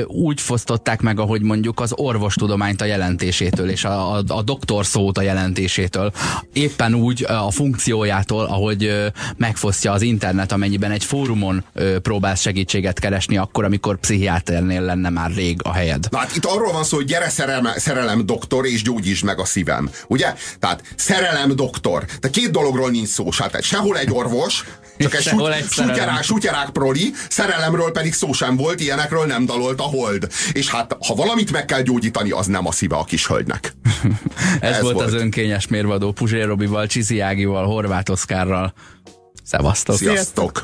Úgy fosztották meg, ahogy mondjuk az orvostudományt a jelentésétől, és a, a, a doktor szót a jelentésétől. Éppen úgy a funkciójától, ahogy megfosztja az internet, amennyiben egy fórumon próbálsz segítséget keresni, akkor, amikor pszichiáternél lenne már rég a helyed. Na hát itt arról van szó, hogy gyere szerelem, szerelem doktor, és gyógyítsd meg a szívem. Ugye? Tehát szerelem doktor. Tehát két dologról nincs szó. Hát sehol egy orvos, csak egy, Sehol egy sutyerák, sutyerák proli, szerelemről pedig szó sem volt, ilyenekről nem dalolt a hold. És hát, ha valamit meg kell gyógyítani, az nem a szíve a kis hölgynek. <laughs> Ez, Ez volt, volt. az önkényes mérvadó Puzsér Robival, Csizi Ágival, Horváth Oszkárral. Szevasztok! Sziasztok!